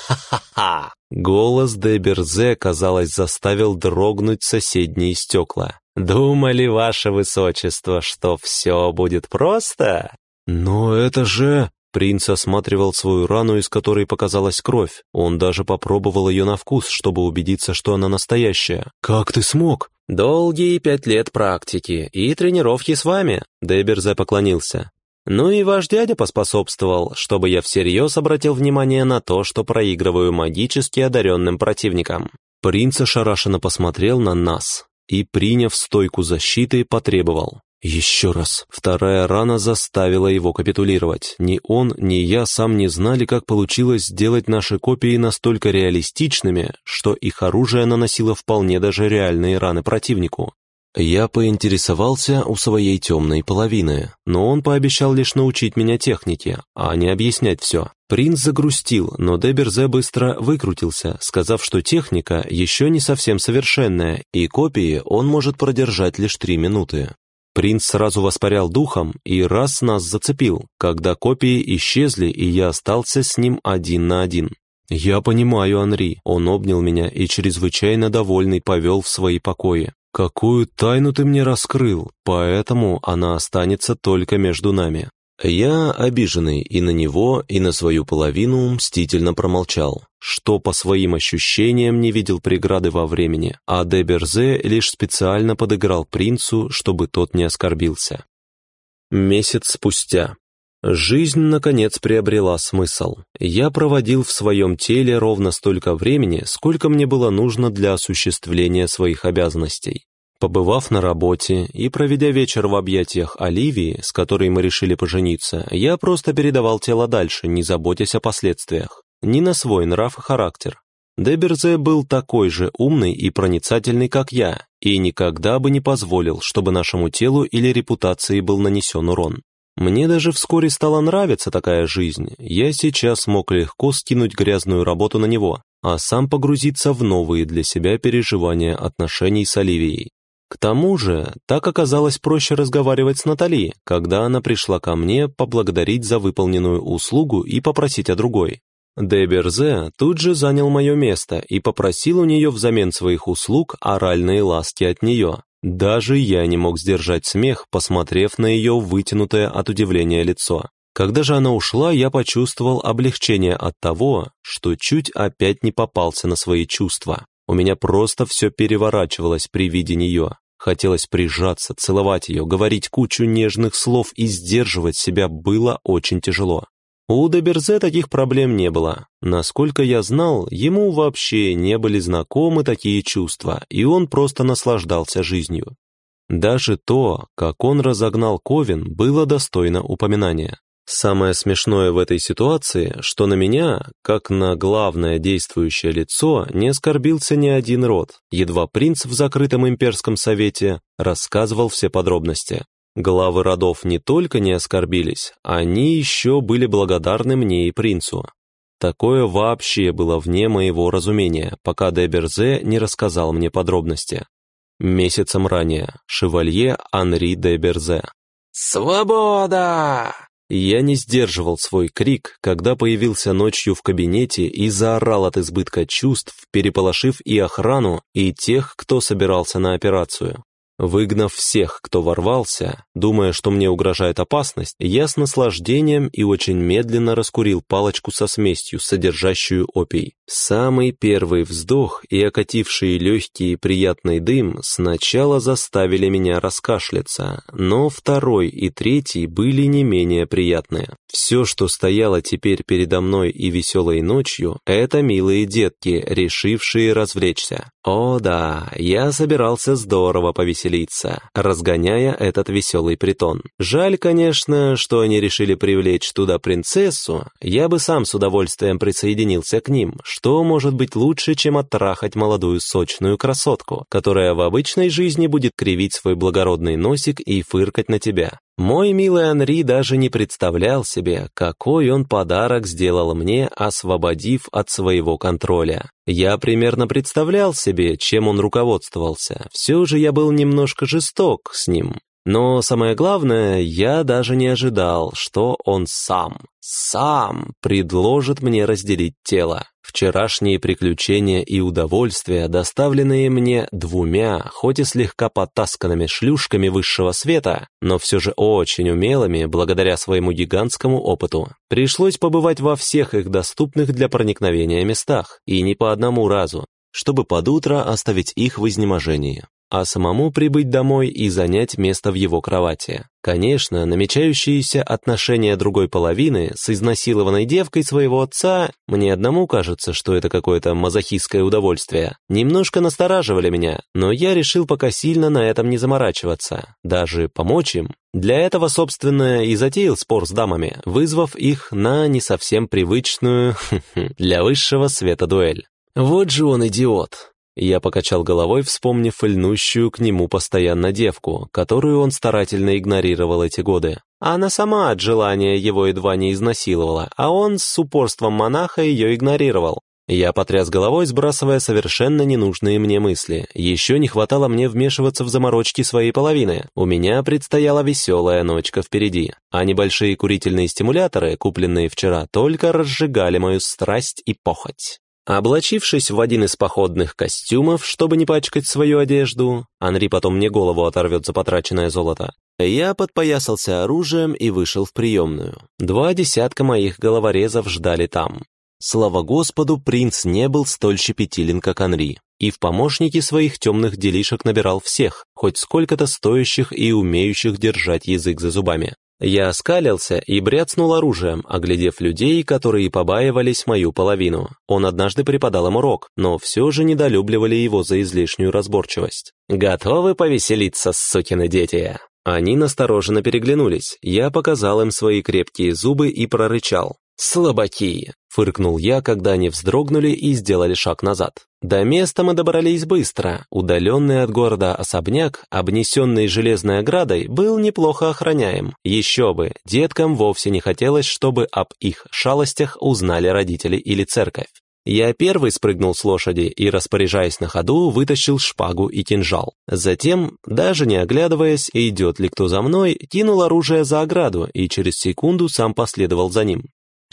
«Ха-ха-ха!» Голос Деберзе, казалось, заставил дрогнуть соседние стекла. «Думали, ваше высочество, что все будет просто?» «Но это же...» Принц осматривал свою рану, из которой показалась кровь. Он даже попробовал ее на вкус, чтобы убедиться, что она настоящая. «Как ты смог?» «Долгие пять лет практики и тренировки с вами», — Деберзе поклонился. «Ну и ваш дядя поспособствовал, чтобы я всерьез обратил внимание на то, что проигрываю магически одаренным противникам». Принц ошарашенно посмотрел на нас и, приняв стойку защиты, потребовал. Еще раз. Вторая рана заставила его капитулировать. Ни он, ни я сам не знали, как получилось сделать наши копии настолько реалистичными, что их оружие наносило вполне даже реальные раны противнику. Я поинтересовался у своей темной половины, но он пообещал лишь научить меня технике, а не объяснять все. Принц загрустил, но Деберзе быстро выкрутился, сказав, что техника еще не совсем совершенная, и копии он может продержать лишь три минуты. Принц сразу воспарял духом и раз нас зацепил, когда копии исчезли, и я остался с ним один на один. «Я понимаю, Анри», он обнял меня и чрезвычайно довольный повел в свои покои. «Какую тайну ты мне раскрыл, поэтому она останется только между нами». Я, обиженный и на него, и на свою половину, мстительно промолчал, что по своим ощущениям не видел преграды во времени, а де Берзе лишь специально подыграл принцу, чтобы тот не оскорбился. Месяц спустя. Жизнь, наконец, приобрела смысл. Я проводил в своем теле ровно столько времени, сколько мне было нужно для осуществления своих обязанностей. Побывав на работе и проведя вечер в объятиях Оливии, с которой мы решили пожениться, я просто передавал тело дальше, не заботясь о последствиях, ни на свой нрав и характер. Деберзе был такой же умный и проницательный, как я, и никогда бы не позволил, чтобы нашему телу или репутации был нанесен урон. Мне даже вскоре стала нравиться такая жизнь. Я сейчас мог легко скинуть грязную работу на него, а сам погрузиться в новые для себя переживания отношений с Оливией. К тому же, так оказалось проще разговаривать с Натали, когда она пришла ко мне поблагодарить за выполненную услугу и попросить о другой. Деберзе тут же занял мое место и попросил у нее взамен своих услуг оральные ласки от нее. Даже я не мог сдержать смех, посмотрев на ее вытянутое от удивления лицо. Когда же она ушла, я почувствовал облегчение от того, что чуть опять не попался на свои чувства. У меня просто все переворачивалось при виде нее. Хотелось прижаться, целовать ее, говорить кучу нежных слов и сдерживать себя было очень тяжело. У Деберзе таких проблем не было. Насколько я знал, ему вообще не были знакомы такие чувства, и он просто наслаждался жизнью. Даже то, как он разогнал Ковен, было достойно упоминания. Самое смешное в этой ситуации, что на меня, как на главное действующее лицо, не оскорбился ни один род, едва принц в закрытом имперском совете рассказывал все подробности. Главы родов не только не оскорбились, они еще были благодарны мне и принцу. Такое вообще было вне моего разумения, пока де Берзе не рассказал мне подробности. Месяцем ранее. Шевалье Анри де Берзе. «Свобода!» Я не сдерживал свой крик, когда появился ночью в кабинете и заорал от избытка чувств, переполошив и охрану, и тех, кто собирался на операцию. Выгнав всех, кто ворвался, думая, что мне угрожает опасность, я с наслаждением и очень медленно раскурил палочку со смесью, содержащую опий. Самый первый вздох и окативший легкий приятный дым сначала заставили меня раскашляться, но второй и третий были не менее приятные. Все, что стояло теперь передо мной и веселой ночью, это милые детки, решившие развлечься. О да, я собирался здорово повеселиться, разгоняя этот веселый притон. Жаль, конечно, что они решили привлечь туда принцессу, я бы сам с удовольствием присоединился к ним. Что может быть лучше, чем оттрахать молодую сочную красотку, которая в обычной жизни будет кривить свой благородный носик и фыркать на тебя? Мой милый Анри даже не представлял себе, какой он подарок сделал мне, освободив от своего контроля. Я примерно представлял себе, чем он руководствовался. Все же я был немножко жесток с ним. Но самое главное, я даже не ожидал, что он сам, сам предложит мне разделить тело. Вчерашние приключения и удовольствия, доставленные мне двумя, хоть и слегка потасканными шлюшками высшего света, но все же очень умелыми, благодаря своему гигантскому опыту. Пришлось побывать во всех их доступных для проникновения местах, и не по одному разу, чтобы под утро оставить их в изнеможении а самому прибыть домой и занять место в его кровати. Конечно, намечающиеся отношения другой половины с изнасилованной девкой своего отца, мне одному кажется, что это какое-то мазохистское удовольствие, немножко настораживали меня, но я решил пока сильно на этом не заморачиваться, даже помочь им. Для этого, собственно, и затеял спор с дамами, вызвав их на не совсем привычную [LAUGHS] для высшего света дуэль. Вот же он идиот. Я покачал головой, вспомнив льнущую к нему постоянно девку, которую он старательно игнорировал эти годы. Она сама от желания его едва не изнасиловала, а он с упорством монаха ее игнорировал. Я потряс головой, сбрасывая совершенно ненужные мне мысли. Еще не хватало мне вмешиваться в заморочки своей половины. У меня предстояла веселая ночка впереди. А небольшие курительные стимуляторы, купленные вчера, только разжигали мою страсть и похоть. Облачившись в один из походных костюмов, чтобы не пачкать свою одежду, Анри потом мне голову оторвет за потраченное золото, Я подпоясался оружием и вышел в приемную. Два десятка моих головорезов ждали там. Слава Господу, принц не был столь щепетилен, как Анри, и в помощники своих темных делишек набирал всех, хоть сколько-то стоящих и умеющих держать язык за зубами. Я оскалился и бряцнул оружием, оглядев людей, которые побаивались мою половину. Он однажды преподал им урок, но все же недолюбливали его за излишнюю разборчивость. «Готовы повеселиться, сукины дети?» Они настороженно переглянулись. Я показал им свои крепкие зубы и прорычал. «Слабаки!» — фыркнул я, когда они вздрогнули и сделали шаг назад. До места мы добрались быстро. Удаленный от города особняк, обнесенный железной оградой, был неплохо охраняем. Еще бы, деткам вовсе не хотелось, чтобы об их шалостях узнали родители или церковь. Я первый спрыгнул с лошади и, распоряжаясь на ходу, вытащил шпагу и кинжал. Затем, даже не оглядываясь, идет ли кто за мной, кинул оружие за ограду и через секунду сам последовал за ним.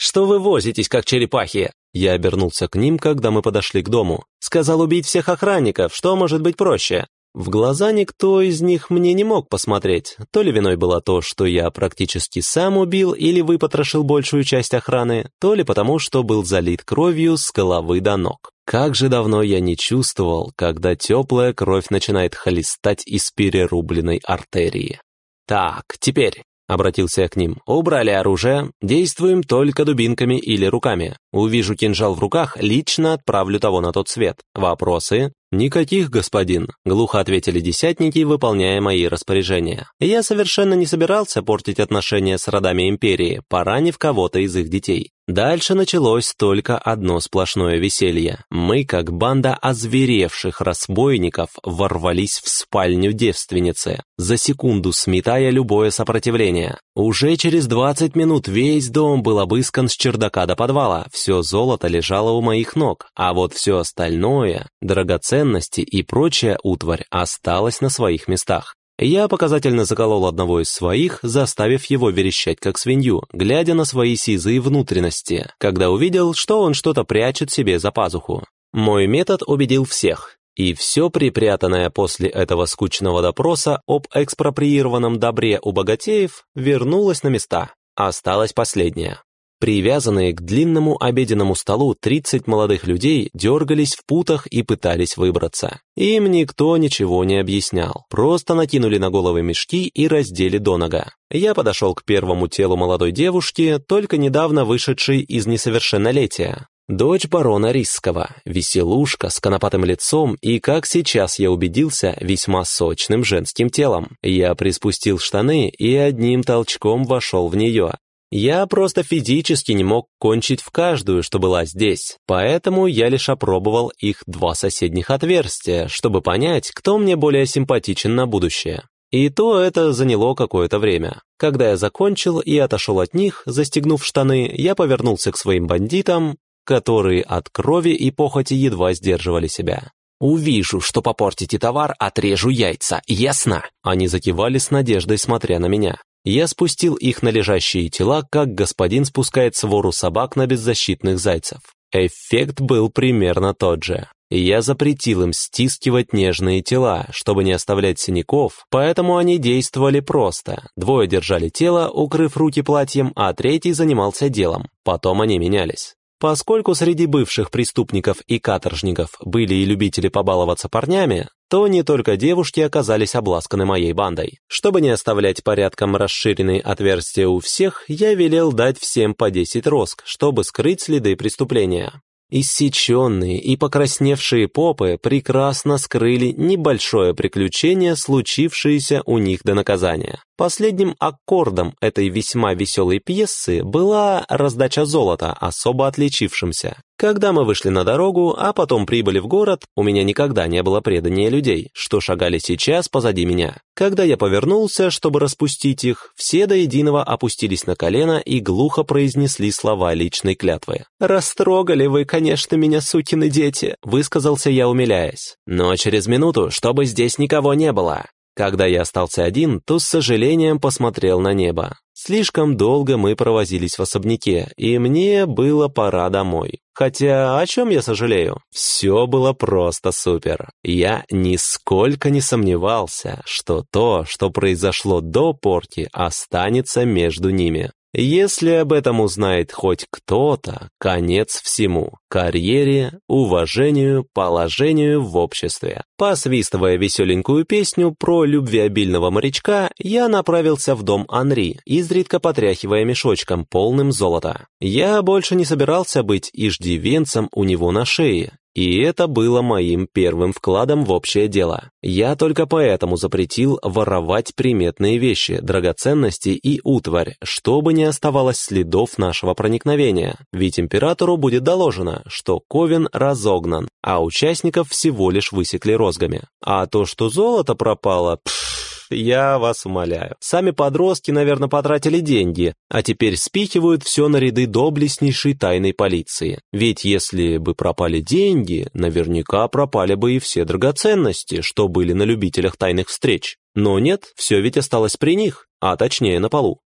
«Что вы возитесь, как черепахи?» Я обернулся к ним, когда мы подошли к дому. «Сказал убить всех охранников, что может быть проще?» В глаза никто из них мне не мог посмотреть. То ли виной было то, что я практически сам убил или выпотрошил большую часть охраны, то ли потому, что был залит кровью с головы до ног. Как же давно я не чувствовал, когда теплая кровь начинает хлестать из перерубленной артерии. Так, теперь Обратился я к ним. «Убрали оружие, действуем только дубинками или руками. Увижу кинжал в руках, лично отправлю того на тот свет. Вопросы?» «Никаких, господин», — глухо ответили десятники, выполняя мои распоряжения. Я совершенно не собирался портить отношения с родами империи, поранив кого-то из их детей. Дальше началось только одно сплошное веселье. Мы, как банда озверевших разбойников, ворвались в спальню девственницы, за секунду сметая любое сопротивление. Уже через 20 минут весь дом был обыскан с чердака до подвала, все золото лежало у моих ног, а вот все остальное, драгоценности и прочая утварь осталось на своих местах. Я показательно заколол одного из своих, заставив его верещать как свинью, глядя на свои сизые внутренности, когда увидел, что он что-то прячет себе за пазуху. Мой метод убедил всех, и все припрятанное после этого скучного допроса об экспроприированном добре у богатеев вернулось на места. Осталось последнее. Привязанные к длинному обеденному столу 30 молодых людей дергались в путах и пытались выбраться. Им никто ничего не объяснял, просто накинули на головы мешки и раздели до нога. Я подошел к первому телу молодой девушки, только недавно вышедшей из несовершеннолетия. Дочь барона Рисского, веселушка с конопатым лицом и, как сейчас я убедился, весьма сочным женским телом. Я приспустил штаны и одним толчком вошел в нее. Я просто физически не мог кончить в каждую, что была здесь, поэтому я лишь опробовал их два соседних отверстия, чтобы понять, кто мне более симпатичен на будущее. И то это заняло какое-то время. Когда я закончил и отошел от них, застегнув штаны, я повернулся к своим бандитам, которые от крови и похоти едва сдерживали себя. «Увижу, что попортите товар, отрежу яйца, ясно?» Они закивали с надеждой, смотря на меня. Я спустил их на лежащие тела, как господин спускает свору собак на беззащитных зайцев. Эффект был примерно тот же. Я запретил им стискивать нежные тела, чтобы не оставлять синяков, поэтому они действовали просто. Двое держали тело, укрыв руки платьем, а третий занимался делом. Потом они менялись. Поскольку среди бывших преступников и каторжников были и любители побаловаться парнями, то не только девушки оказались обласканы моей бандой. Чтобы не оставлять порядком расширенные отверстия у всех, я велел дать всем по 10 роск, чтобы скрыть следы преступления. Иссеченные и покрасневшие попы прекрасно скрыли небольшое приключение, случившееся у них до наказания. Последним аккордом этой весьма веселой пьесы была раздача золота, особо отличившимся. Когда мы вышли на дорогу, а потом прибыли в город, у меня никогда не было предания людей, что шагали сейчас позади меня. Когда я повернулся, чтобы распустить их, все до единого опустились на колено и глухо произнесли слова личной клятвы. «Растрогали вы, конечно, меня, сукины дети», — высказался я, умиляясь. «Но через минуту, чтобы здесь никого не было». Когда я остался один, то с сожалением посмотрел на небо. Слишком долго мы провозились в особняке, и мне было пора домой. Хотя о чем я сожалею? Все было просто супер. Я нисколько не сомневался, что то, что произошло до порти, останется между ними. Если об этом узнает хоть кто-то, конец всему – карьере, уважению, положению в обществе. Посвистывая веселенькую песню про любвеобильного морячка, я направился в дом Анри, изредка потряхивая мешочком, полным золота. Я больше не собирался быть иждивенцем у него на шее, и это было моим первым вкладом в общее дело. Я только поэтому запретил воровать приметные вещи, драгоценности и утварь, чтобы не оставалось следов нашего проникновения. Ведь императору будет доложено, что Ковен разогнан, а участников всего лишь высекли розгами. А то, что золото пропало, пфф, я вас умоляю. Сами подростки, наверное, потратили деньги, а теперь спихивают все на ряды доблестнейшей тайной полиции. Ведь если бы пропали деньги, наверняка пропали бы и все драгоценности, что были на любителях тайных встреч. Но нет, все ведь осталось при них, а точнее на полу.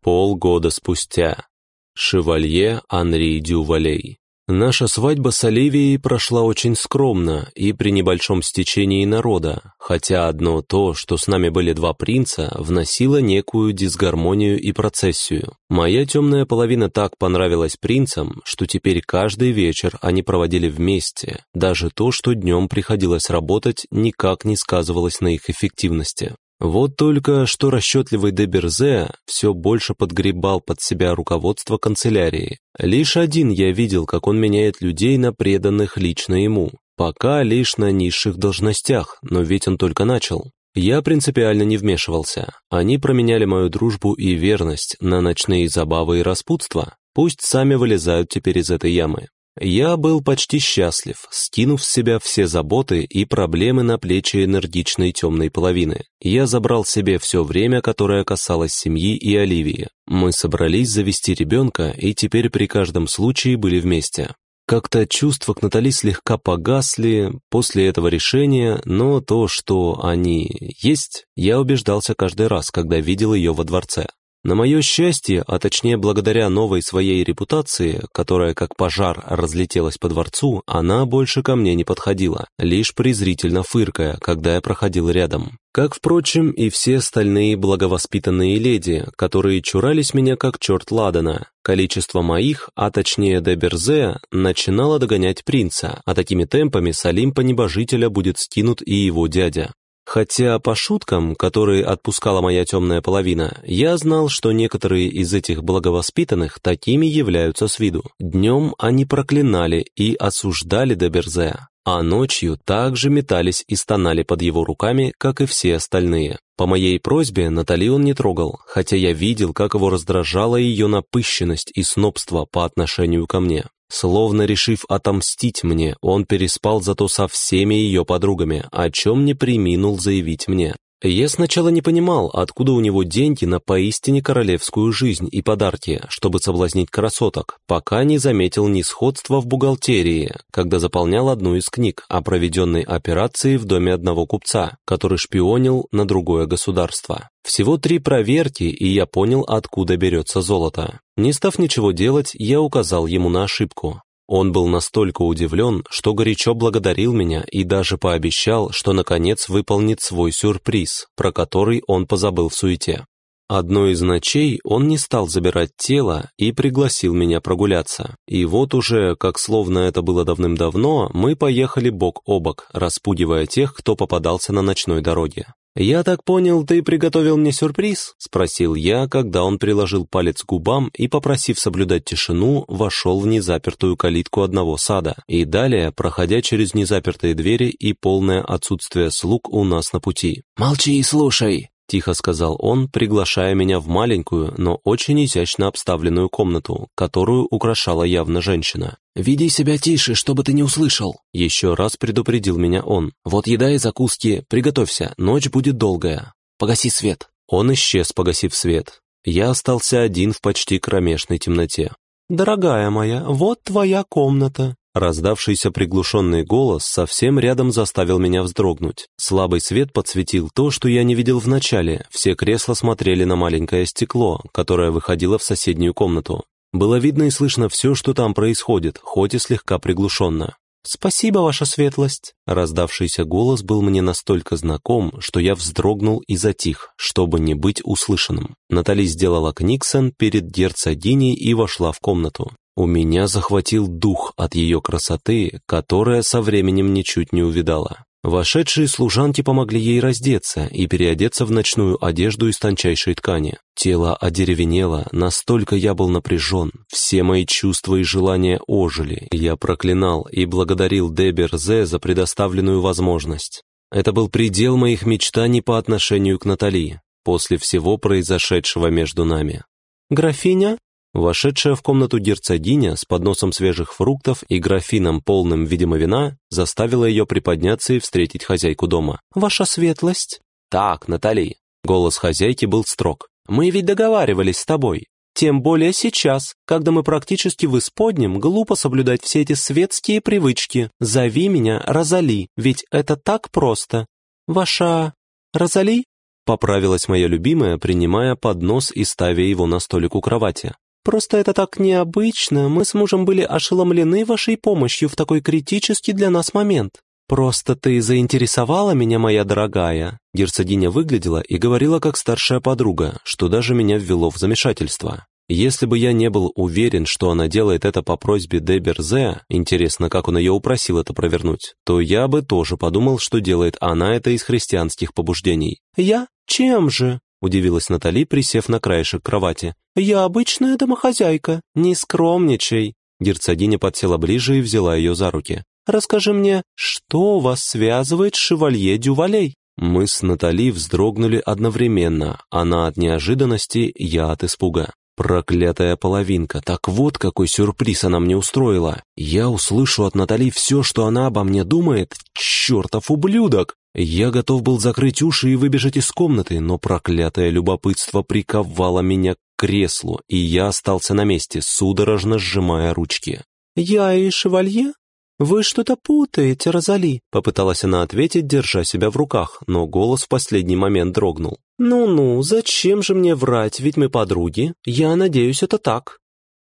Полгода спустя. Шевалье Анри Дювалей. Наша свадьба с Оливией прошла очень скромно и при небольшом стечении народа, хотя одно то, что с нами были два принца, вносило некую дисгармонию и процессию. Моя темная половина так понравилась принцам, что теперь каждый вечер они проводили вместе. Даже то, что днем приходилось работать, никак не сказывалось на их эффективности. Вот только что расчетливый Деберзе все больше подгребал под себя руководство канцелярии. Лишь один я видел, как он меняет людей на преданных лично ему. Пока лишь на низших должностях, но ведь он только начал. Я принципиально не вмешивался. Они променяли мою дружбу и верность на ночные забавы и распутство. Пусть сами вылезают теперь из этой ямы. Я был почти счастлив, скинув с себя все заботы и проблемы на плечи энергичной темной половины. Я забрал себе все время, которое касалось семьи и Оливии. Мы собрались завести ребенка и теперь при каждом случае были вместе. Как-то чувства к Натали слегка погасли после этого решения, но то, что они есть, я убеждался каждый раз, когда видел ее во дворце. На мое счастье, а точнее благодаря новой своей репутации, которая как пожар разлетелась по дворцу, она больше ко мне не подходила, лишь презрительно фыркая, когда я проходил рядом. Как, впрочем, и все остальные благовоспитанные леди, которые чурались меня как черт ладана. Количество моих, а точнее Деберзе, начинало догонять принца, а такими темпами с Олимпа небожителя будет скинут и его дядя. Хотя по шуткам, которые отпускала моя темная половина, я знал, что некоторые из этих благовоспитанных такими являются с виду. Днем они проклинали и осуждали Деберзе, а ночью также метались и стонали под его руками, как и все остальные. По моей просьбе Натали он не трогал, хотя я видел, как его раздражала ее напыщенность и снобство по отношению ко мне. Словно решив отомстить мне, он переспал зато со всеми ее подругами, о чем не приминул заявить мне. Я сначала не понимал, откуда у него деньги на поистине королевскую жизнь и подарки, чтобы соблазнить красоток, пока не заметил несходства в бухгалтерии, когда заполнял одну из книг о проведенной операции в доме одного купца, который шпионил на другое государство. Всего три проверки, и я понял, откуда берется золото. Не став ничего делать, я указал ему на ошибку. Он был настолько удивлен, что горячо благодарил меня и даже пообещал, что наконец выполнит свой сюрприз, про который он позабыл в суете. Одной из ночей он не стал забирать тело и пригласил меня прогуляться. И вот уже, как словно это было давным-давно, мы поехали бок о бок, распугивая тех, кто попадался на ночной дороге. «Я так понял, ты приготовил мне сюрприз?» — спросил я, когда он приложил палец к губам и, попросив соблюдать тишину, вошел в незапертую калитку одного сада. И далее, проходя через незапертые двери и полное отсутствие слуг у нас на пути. «Молчи и слушай!» Тихо сказал он, приглашая меня в маленькую, но очень изящно обставленную комнату, которую украшала явно женщина. «Веди себя тише, чтобы ты не услышал!» Еще раз предупредил меня он. «Вот еда и закуски, приготовься, ночь будет долгая. Погаси свет!» Он исчез, погасив свет. Я остался один в почти кромешной темноте. «Дорогая моя, вот твоя комната!» Раздавшийся приглушенный голос совсем рядом заставил меня вздрогнуть. Слабый свет подсветил то, что я не видел вначале. Все кресла смотрели на маленькое стекло, которое выходило в соседнюю комнату. Было видно и слышно все, что там происходит, хоть и слегка приглушенно. «Спасибо, ваша светлость!» Раздавшийся голос был мне настолько знаком, что я вздрогнул и затих, чтобы не быть услышанным. Натали сделала книксон перед герцогиней и вошла в комнату. У меня захватил дух от ее красоты, которая со временем ничуть не увидала. Вошедшие служанки помогли ей раздеться и переодеться в ночную одежду из тончайшей ткани. Тело одеревенело, настолько я был напряжен, все мои чувства и желания ожили. Я проклинал и благодарил Деберзе за предоставленную возможность. Это был предел моих мечтаний по отношению к Натали, после всего произошедшего между нами. «Графиня?» Вошедшая в комнату герцогиня с подносом свежих фруктов и графином, полным, видимо, вина, заставила ее приподняться и встретить хозяйку дома. «Ваша светлость?» «Так, Натали». Голос хозяйки был строг. «Мы ведь договаривались с тобой. Тем более сейчас, когда мы практически в исподнем, глупо соблюдать все эти светские привычки. Зови меня Розали, ведь это так просто. Ваша... Розали?» Поправилась моя любимая, принимая поднос и ставя его на столик у кровати. Просто это так необычно, мы с мужем были ошеломлены вашей помощью в такой критический для нас момент. Просто ты заинтересовала меня, моя дорогая». Герцогиня выглядела и говорила как старшая подруга, что даже меня ввело в замешательство. Если бы я не был уверен, что она делает это по просьбе Деберзе, интересно, как он ее упросил это провернуть, то я бы тоже подумал, что делает она это из христианских побуждений. «Я? Чем же?» Удивилась Натали, присев на краешек кровати. «Я обычная домохозяйка, не скромничай». Герцогиня подсела ближе и взяла ее за руки. «Расскажи мне, что вас связывает с шевалье Дювалей?» Мы с Натали вздрогнули одновременно, она от неожиданности, я от испуга. Проклятая половинка, так вот какой сюрприз она мне устроила. Я услышу от Натали все, что она обо мне думает. Чертов ублюдок! Я готов был закрыть уши и выбежать из комнаты, но проклятое любопытство приковало меня к креслу, и я остался на месте, судорожно сжимая ручки. «Я и шевалье? Вы что-то путаете, Розали», — попыталась она ответить, держа себя в руках, но голос в последний момент дрогнул. «Ну-ну, зачем же мне врать, ведь мы подруги? Я надеюсь, это так».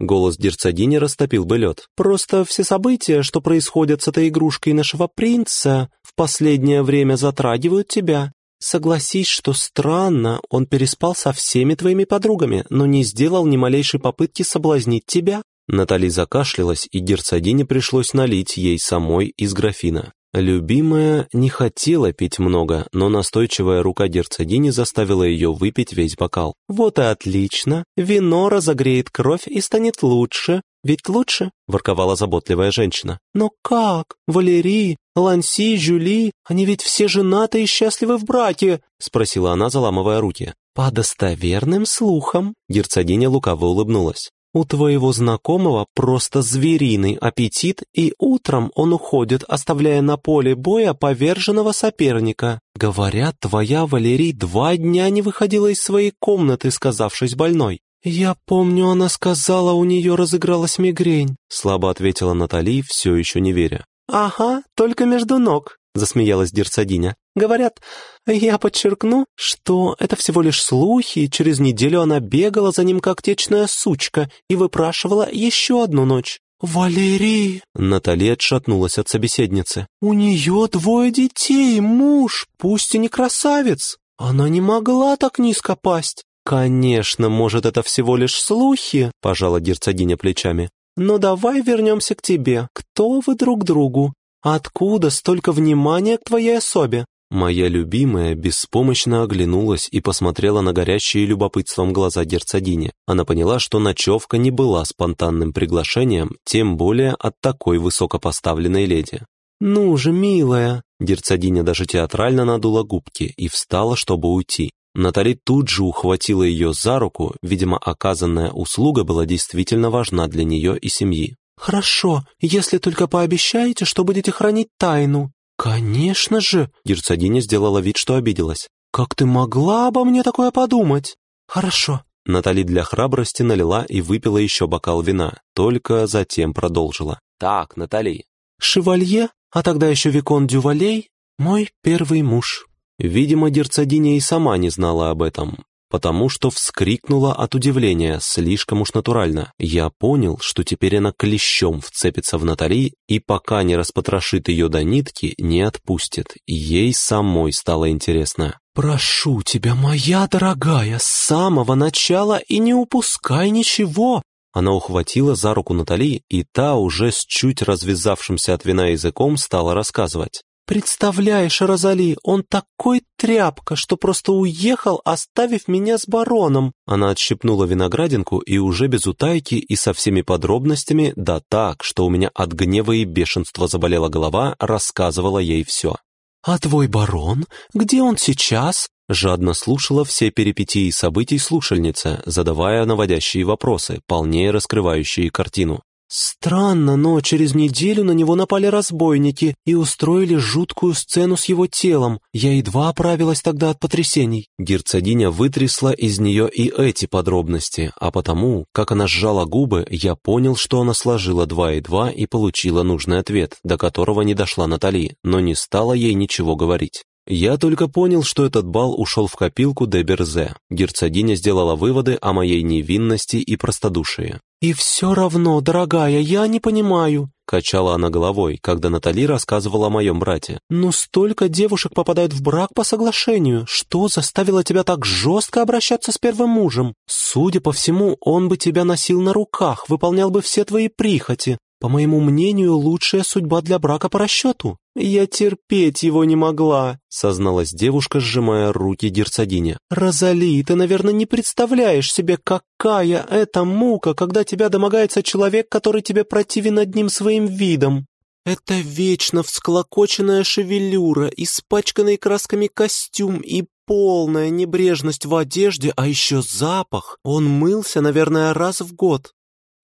Голос герцогини растопил бы лед. «Просто все события, что происходят с этой игрушкой нашего принца, в последнее время затрагивают тебя. Согласись, что странно, он переспал со всеми твоими подругами, но не сделал ни малейшей попытки соблазнить тебя». Натали закашлялась, и герцогине пришлось налить ей самой из графина. Любимая не хотела пить много, но настойчивая рука герцогини заставила ее выпить весь бокал. «Вот и отлично! Вино разогреет кровь и станет лучше. Ведь лучше?» – ворковала заботливая женщина. «Но как? Валерий, Ланси, Жюли, они ведь все женаты и счастливы в браке?» – спросила она, заламывая руки. «По достоверным слухам», – герцогиня лукаво улыбнулась. У твоего знакомого просто звериный аппетит, и утром он уходит, оставляя на поле боя поверженного соперника. Говорят, твоя Валерий два дня не выходила из своей комнаты, сказавшись больной. «Я помню, она сказала, у нее разыгралась мигрень», слабо ответила Натали, все еще не веря. «Ага, только между ног», засмеялась Дерцадиня. Говорят, я подчеркну, что это всего лишь слухи, через неделю она бегала за ним как течная сучка и выпрашивала еще одну ночь. «Валерий!» Натали отшатнулась от собеседницы. «У нее двое детей, муж, пусть и не красавец. Она не могла так низко пасть». «Конечно, может, это всего лишь слухи», — пожала герцогиня плечами. «Но давай вернемся к тебе. Кто вы друг другу? Откуда столько внимания к твоей особе?» Моя любимая беспомощно оглянулась и посмотрела на горящие любопытством глаза герцогини. Она поняла, что ночевка не была спонтанным приглашением, тем более от такой высокопоставленной леди. «Ну же, милая!» Герцогиня даже театрально надула губки и встала, чтобы уйти. Натали тут же ухватила ее за руку, видимо, оказанная услуга была действительно важна для нее и семьи. «Хорошо, если только пообещаете, что будете хранить тайну», «Конечно же!» — герцогиня сделала вид, что обиделась. «Как ты могла обо мне такое подумать?» «Хорошо». Натали для храбрости налила и выпила еще бокал вина, только затем продолжила. Так, Натали». «Шевалье, а тогда еще Викон Дювалей, мой первый муж». Видимо, Дерцадиня и сама не знала об этом, потому что вскрикнула от удивления, слишком уж натурально. Я понял, что теперь она клещом вцепится в Натали и пока не распотрошит ее до нитки, не отпустит. Ей самой стало интересно. «Прошу тебя, моя дорогая, с самого начала и не упускай ничего!» Она ухватила за руку Натали, и та уже с чуть развязавшимся от вина языком стала рассказывать. «Представляешь, Розали, он такой тряпка, что просто уехал, оставив меня с бароном!» Она отщипнула виноградинку и уже без утайки и со всеми подробностями, да так, что у меня от гнева и бешенства заболела голова, рассказывала ей все. «А твой барон? Где он сейчас?» Жадно слушала все перипетии событий слушальница, задавая наводящие вопросы, полнее раскрывающие картину. Странно, но через неделю на него напали разбойники и устроили жуткую сцену с его телом. Я едва оправилась тогда от потрясений. Герцогиня вытрясла из нее и эти подробности, а потому, как она сжала губы, я понял, что она сложила два и два и получила нужный ответ, до которого не дошла Натали, но не стала ей ничего говорить. Я только понял, что этот бал ушел в копилку де Берзе. Герцогиня сделала выводы о моей невинности и простодушии. «И все равно, дорогая, я не понимаю», — качала она головой, когда Натали рассказывала о моем брате. «Ну столько девушек попадают в брак по соглашению. Что заставило тебя так жестко обращаться с первым мужем? Судя по всему, он бы тебя носил на руках, выполнял бы все твои прихоти. По моему мнению, лучшая судьба для брака по расчету. Я терпеть его не могла, созналась девушка, сжимая руки герцогине. Розали, ты, наверное, не представляешь себе, какая это мука, когда тебя домогается человек, который тебе противен одним своим видом. Это вечно всклокоченная шевелюра, испачканный красками костюм и полная небрежность в одежде, а еще запах. Он мылся, наверное, раз в год.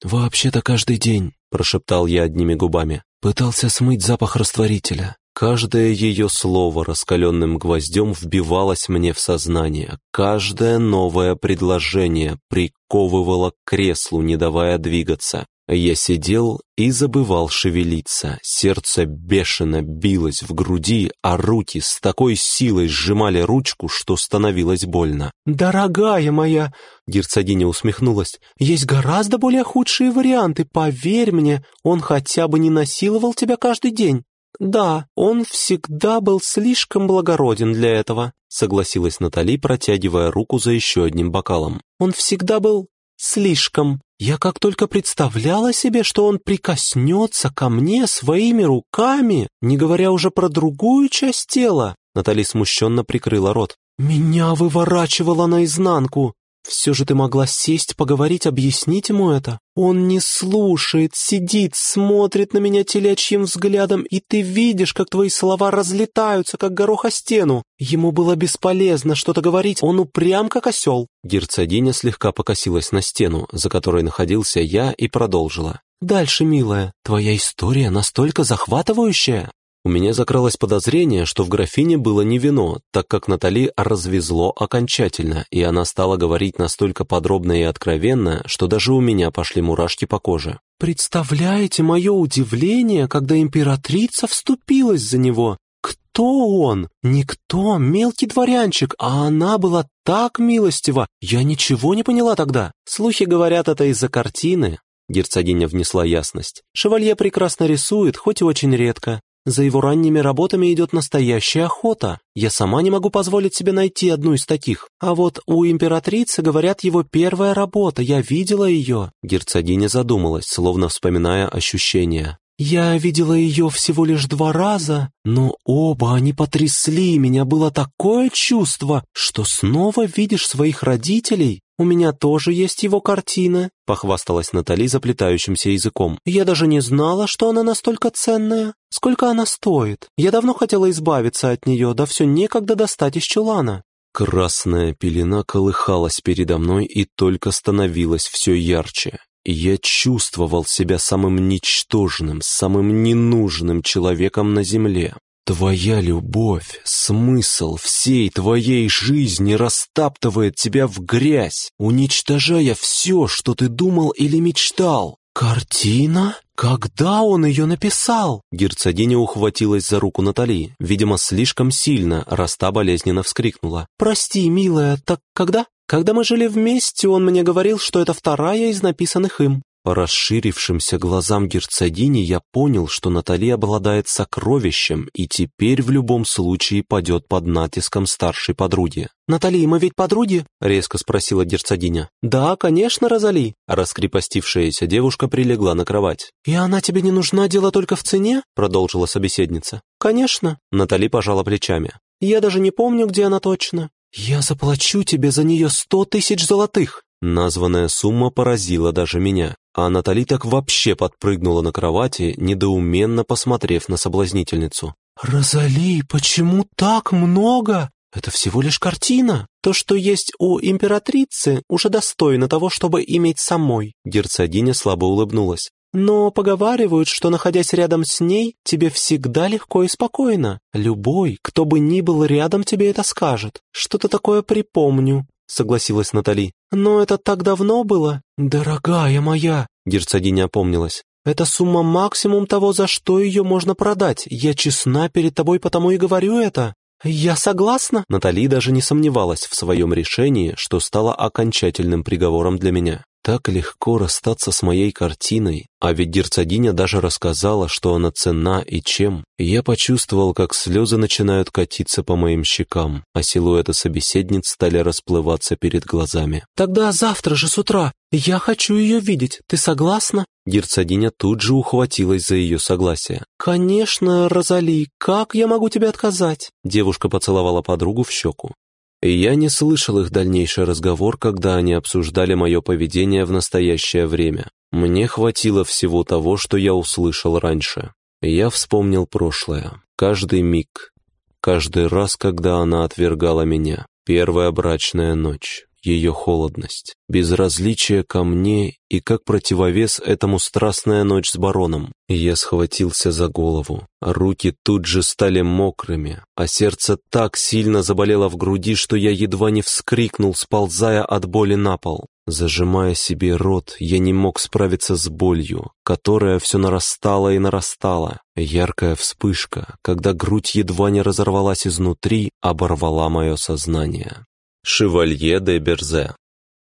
«Вообще-то каждый день», — прошептал я одними губами. Пытался смыть запах растворителя. Каждое ее слово раскаленным гвоздем вбивалось мне в сознание. Каждое новое предложение приковывало к креслу, не давая двигаться. Я сидел и забывал шевелиться. Сердце бешено билось в груди, а руки с такой силой сжимали ручку, что становилось больно. «Дорогая моя!» — герцогиня усмехнулась. «Есть гораздо более худшие варианты, поверь мне, он хотя бы не насиловал тебя каждый день». «Да, он всегда был слишком благороден для этого», — согласилась Натали, протягивая руку за еще одним бокалом. «Он всегда был слишком. Я как только представляла себе, что он прикоснется ко мне своими руками, не говоря уже про другую часть тела. Натали смущенно прикрыла рот. Меня выворачивало наизнанку. Все же ты могла сесть, поговорить, объяснить ему это. Он не слушает, сидит, смотрит на меня телячьим взглядом, и ты видишь, как твои слова разлетаются, как горох о стену. Ему было бесполезно что-то говорить, он упрям, как осел». Герцогиня слегка покосилась на стену, за которой находился я, и продолжила. «Дальше, милая, твоя история настолько захватывающая, у меня закралось подозрение, что в графине было не вино, так как Натали развезло окончательно, и она стала говорить настолько подробно и откровенно, что даже у меня пошли мурашки по коже. «Представляете мое удивление, когда императрица вступилась за него? Кто он? Никто, мелкий дворянчик, а она была так милостива, я ничего не поняла тогда. Слухи говорят это из-за картины». Герцогиня внесла ясность. «Шевалье прекрасно рисует, хоть и очень редко. За его ранними работами идет настоящая охота. Я сама не могу позволить себе найти одну из таких. А вот у императрицы, говорят, его первая работа. Я видела ее». Герцогиня задумалась, словно вспоминая ощущения. «Я видела ее всего лишь два раза, но оба они потрясли меня. Было такое чувство, что снова видишь своих родителей. У меня тоже есть его картина», — похвасталась Натали заплетающимся языком. «Я даже не знала, что она настолько ценная. Сколько она стоит? Я давно хотела избавиться от нее, да все некогда достать из чулана». Красная пелена колыхалась передо мной и только становилась все ярче. Я чувствовал себя самым ничтожным, самым ненужным человеком на земле. Твоя любовь, смысл всей твоей жизни растаптывает тебя в грязь, уничтожая все, что ты думал или мечтал. «Картина? Когда он ее написал?» Герцогиня ухватилась за руку Натали, видимо, слишком сильно, раз та болезненно вскрикнула. «Прости, милая, так когда?» «Когда мы жили вместе, он мне говорил, что это вторая из написанных им». По расширившимся глазам герцогини я понял, что Натали обладает сокровищем и теперь в любом случае падет под натиском старшей подруги. «Натали, мы ведь подруги?» — резко спросила герцогиня. «Да, конечно, Розали». Раскрепостившаяся девушка прилегла на кровать. «И она тебе не нужна, дело только в цене?» — продолжила собеседница. «Конечно». Натали пожала плечами. «Я даже не помню, где она точно». «Я заплачу тебе за нее сто тысяч золотых!» Названная сумма поразила даже меня, а Натали так вообще подпрыгнула на кровати, недоуменно посмотрев на соблазнительницу. «Розали, почему так много? Это всего лишь картина. То, что есть у императрицы, уже достойно того, чтобы иметь самой». Герцогиня слабо улыбнулась. «Но поговаривают, что, находясь рядом с ней, тебе всегда легко и спокойно. Любой, кто бы ни был рядом, тебе это скажет. Что-то такое припомню согласилась Натали. «Но это так давно было?» «Дорогая моя!» Герцогиня опомнилась. «Это сумма максимум того, за что ее можно продать. Я честна перед тобой, потому и говорю это». «Я согласна». Натали даже не сомневалась в своем решении, что стало окончательным приговором для меня. Так легко расстаться с моей картиной, а ведь герцогиня даже рассказала, что она ценна и чем. я почувствовал, как слезы начинают катиться по моим щекам, а силуэты собеседниц стали расплываться перед глазами. «Тогда завтра же с утра. Я хочу ее видеть. Ты согласна?» Герцогиня тут же ухватилась за ее согласие. «Конечно, Розали, как я могу тебе отказать?» Девушка поцеловала подругу в щеку. Я не слышал их дальнейший разговор, когда они обсуждали мое поведение в настоящее время. Мне хватило всего того, что я услышал раньше. Я вспомнил прошлое, каждый миг, каждый раз, когда она отвергала меня. Первая брачная ночь, ее холодность, безразличие ко мне и как противовес этому страстная ночь с бароном. я схватился за голову, а руки тут же стали мокрыми, а сердце так сильно заболело в груди, что я едва не вскрикнул, сползая от боли на пол. Зажимая себе рот, я не мог справиться с болью, которая все нарастала и нарастала. Яркая вспышка, когда грудь едва не разорвалась изнутри, оборвала мое сознание. Шевалье де Берзе.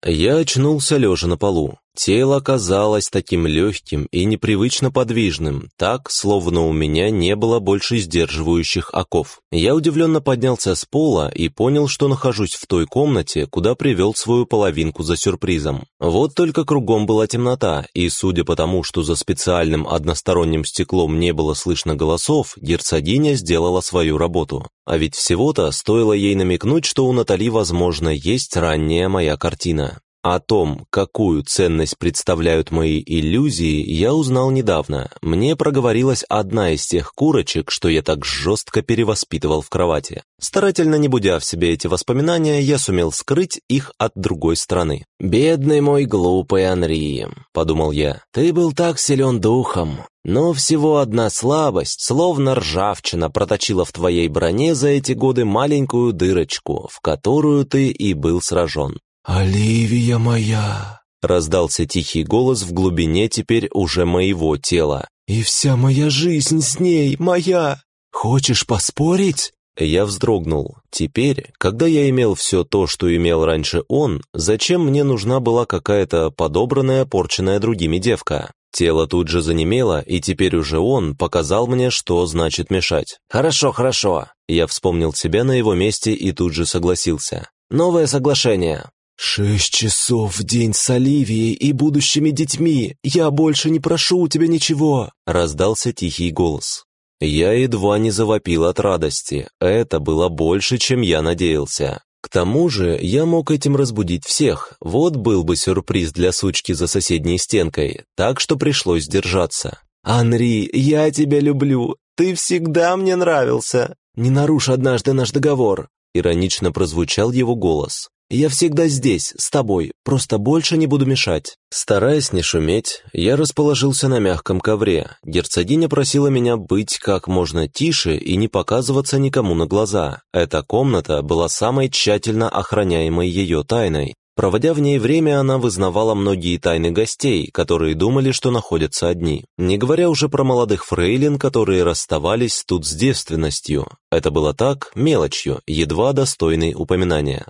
Я очнулся лежа на полу. Тело казалось таким легким и непривычно подвижным, так, словно у меня не было больше сдерживающих оков. Я удивленно поднялся с пола и понял, что нахожусь в той комнате, куда привел свою половинку за сюрпризом. Вот только кругом была темнота, и судя по тому, что за специальным односторонним стеклом не было слышно голосов, герцогиня сделала свою работу. А ведь всего-то стоило ей намекнуть, что у Натали, возможно, есть ранняя моя картина. О том, какую ценность представляют мои иллюзии, я узнал недавно. Мне проговорилась одна из тех курочек, что я так жестко перевоспитывал в кровати. Старательно не будя в себе эти воспоминания, я сумел скрыть их от другой стороны. «Бедный мой глупый Анри», — подумал я, — «ты был так силен духом, но всего одна слабость, словно ржавчина, проточила в твоей броне за эти годы маленькую дырочку, в которую ты и был сражен. «Оливия моя!» — раздался тихий голос в глубине теперь уже моего тела. «И вся моя жизнь с ней, моя! Хочешь поспорить?» Я вздрогнул. Теперь, когда я имел все то, что имел раньше он, зачем мне нужна была какая-то подобранная, порченная другими девка? Тело тут же занемело, и теперь уже он показал мне, что значит мешать. «Хорошо, хорошо». Я вспомнил себя на его месте и тут же согласился. «Новое соглашение. «Шесть часов в день с Оливией и будущими детьми! Я больше не прошу у тебя ничего!» — раздался тихий голос. Я едва не завопил от радости. Это было больше, чем я надеялся. К тому же я мог этим разбудить всех. Вот был бы сюрприз для сучки за соседней стенкой, так что пришлось держаться. «Анри, я тебя люблю. Ты всегда мне нравился. Не нарушь однажды наш договор», — иронично прозвучал его голос. Я всегда здесь, с тобой, просто больше не буду мешать». Стараясь не шуметь, я расположился на мягком ковре. Герцогиня просила меня быть как можно тише и не показываться никому на глаза. Эта комната была самой тщательно охраняемой ее тайной. Проводя в ней время, она вызнавала многие тайны гостей, которые думали, что находятся одни. Не говоря уже про молодых фрейлин, которые расставались тут с девственностью. Это было так, мелочью, едва достойной упоминания.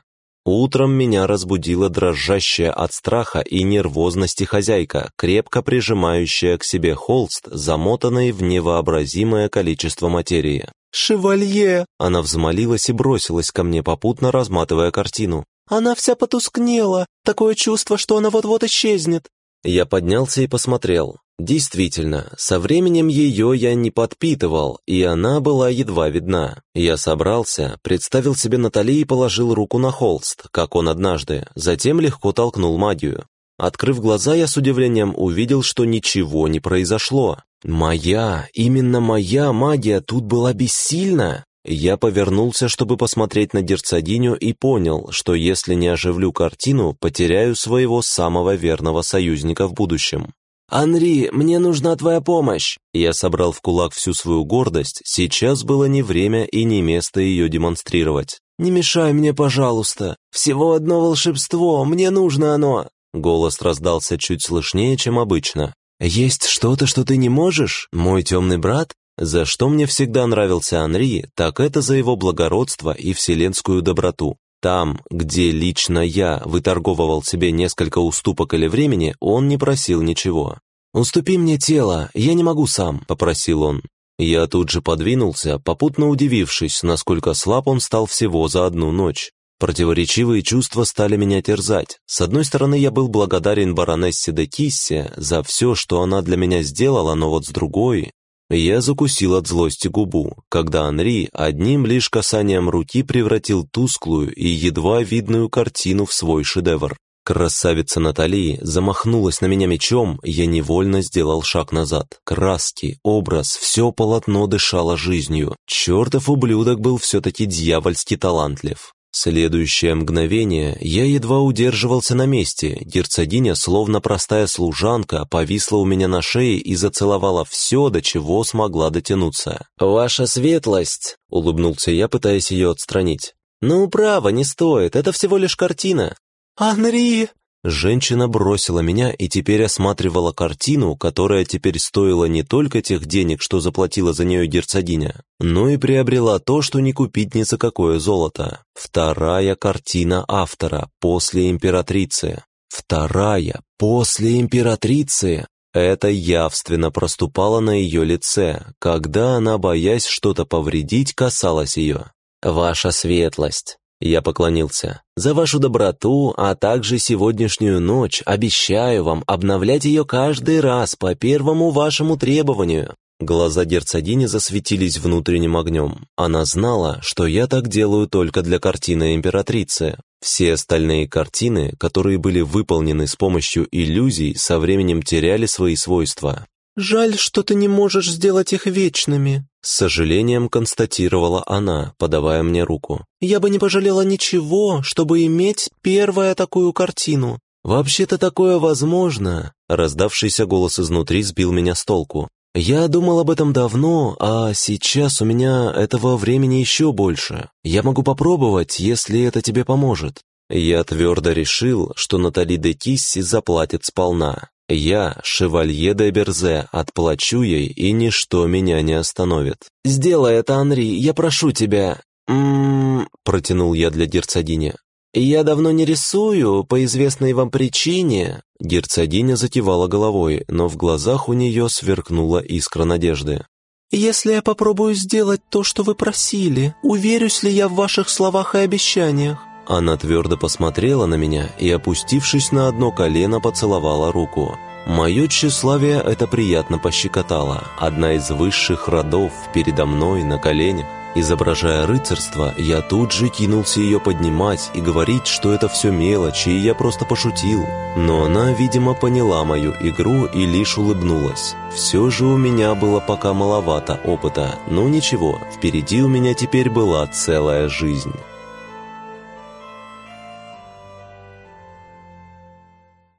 Утром меня разбудила дрожащая от страха и нервозности хозяйка, крепко прижимающая к себе холст, замотанный в невообразимое количество материи. «Шевалье!» Она взмолилась и бросилась ко мне, попутно разматывая картину. «Она вся потускнела, такое чувство, что она вот-вот исчезнет». Я поднялся и посмотрел. Действительно, со временем ее я не подпитывал, и она была едва видна. Я собрался, представил себе Натали и положил руку на холст, как он однажды, затем легко толкнул магию. Открыв глаза, я с удивлением увидел, что ничего не произошло. Моя, именно моя магия тут была бессильна. Я повернулся, чтобы посмотреть на герцогиню и понял, что если не оживлю картину, потеряю своего самого верного союзника в будущем. «Анри, мне нужна твоя помощь!» Я собрал в кулак всю свою гордость, сейчас было не время и не место ее демонстрировать. «Не мешай мне, пожалуйста! Всего одно волшебство, мне нужно оно!» Голос раздался чуть слышнее, чем обычно. «Есть что-то, что ты не можешь, мой темный брат?» За что мне всегда нравился Анри, так это за его благородство и вселенскую доброту. Там, где лично я выторговывал себе несколько уступок или времени, он не просил ничего. «Уступи мне тело, я не могу сам», — попросил он. Я тут же подвинулся, попутно удивившись, насколько слаб он стал всего за одну ночь. Противоречивые чувства стали меня терзать. С одной стороны, я был благодарен баронессе де Киссе за все, что она для меня сделала, но вот с другой... Я закусил от злости губу, когда Анри одним лишь касанием руки превратил тусклую и едва видную картину в свой шедевр. Красавица Натали замахнулась на меня мечом, я невольно сделал шаг назад. Краски, образ, все полотно дышало жизнью. Чертов ублюдок был все-таки дьявольски талантлив. Следующее мгновение я едва удерживался на месте. Герцогиня, словно простая служанка, повисла у меня на шее и зацеловала все, до чего смогла дотянуться. «Ваша светлость!» — улыбнулся я, пытаясь ее отстранить. «Ну, право, не стоит, это всего лишь картина». «Анри!» Женщина бросила меня и теперь осматривала картину, которая теперь стоила не только тех денег, что заплатила за нее герцогиня, но и приобрела то, что не купить ни за какое золото. Вторая картина автора после императрицы. Вторая после императрицы. Это явственно проступало на ее лице, когда она, боясь что-то повредить, касалась ее. «Ваша светлость, я поклонился. «За вашу доброту, а также сегодняшнюю ночь обещаю вам обновлять ее каждый раз по первому вашему требованию». Глаза герцогини засветились внутренним огнем. Она знала, что я так делаю только для картины императрицы. Все остальные картины, которые были выполнены с помощью иллюзий, со временем теряли свои свойства. «Жаль, что ты не можешь сделать их вечными», — с сожалением констатировала она, подавая мне руку. «Я бы не пожалела ничего, чтобы иметь первую такую картину». «Вообще-то такое возможно», — раздавшийся голос изнутри сбил меня с толку. «Я думал об этом давно, а сейчас у меня этого времени еще больше. Я могу попробовать, если это тебе поможет». Я твердо решил, что Натали де Кисси заплатит сполна. Я, шевалье де Берзе, отплачу ей, и ничто меня не остановит. «Сделай это, Анри, я прошу тебя!» «М-м-м», протянул я для герцогини. «Я давно не рисую, по известной вам причине». Герцогиня закивала головой, но в глазах у нее сверкнула искра надежды. «Если я попробую сделать то, что вы просили, уверюсь ли я в ваших словах и обещаниях?» Она твердо посмотрела на меня и, опустившись на одно колено, поцеловала руку. Мое тщеславие это приятно пощекотало. Одна из высших родов передо мной на коленях. Изображая рыцарство, я тут же кинулся ее поднимать и говорить, что это все мелочи, и я просто пошутил. Но она, видимо, поняла мою игру и лишь улыбнулась. Все же у меня было пока маловато опыта, но ничего, впереди у меня теперь была целая жизнь.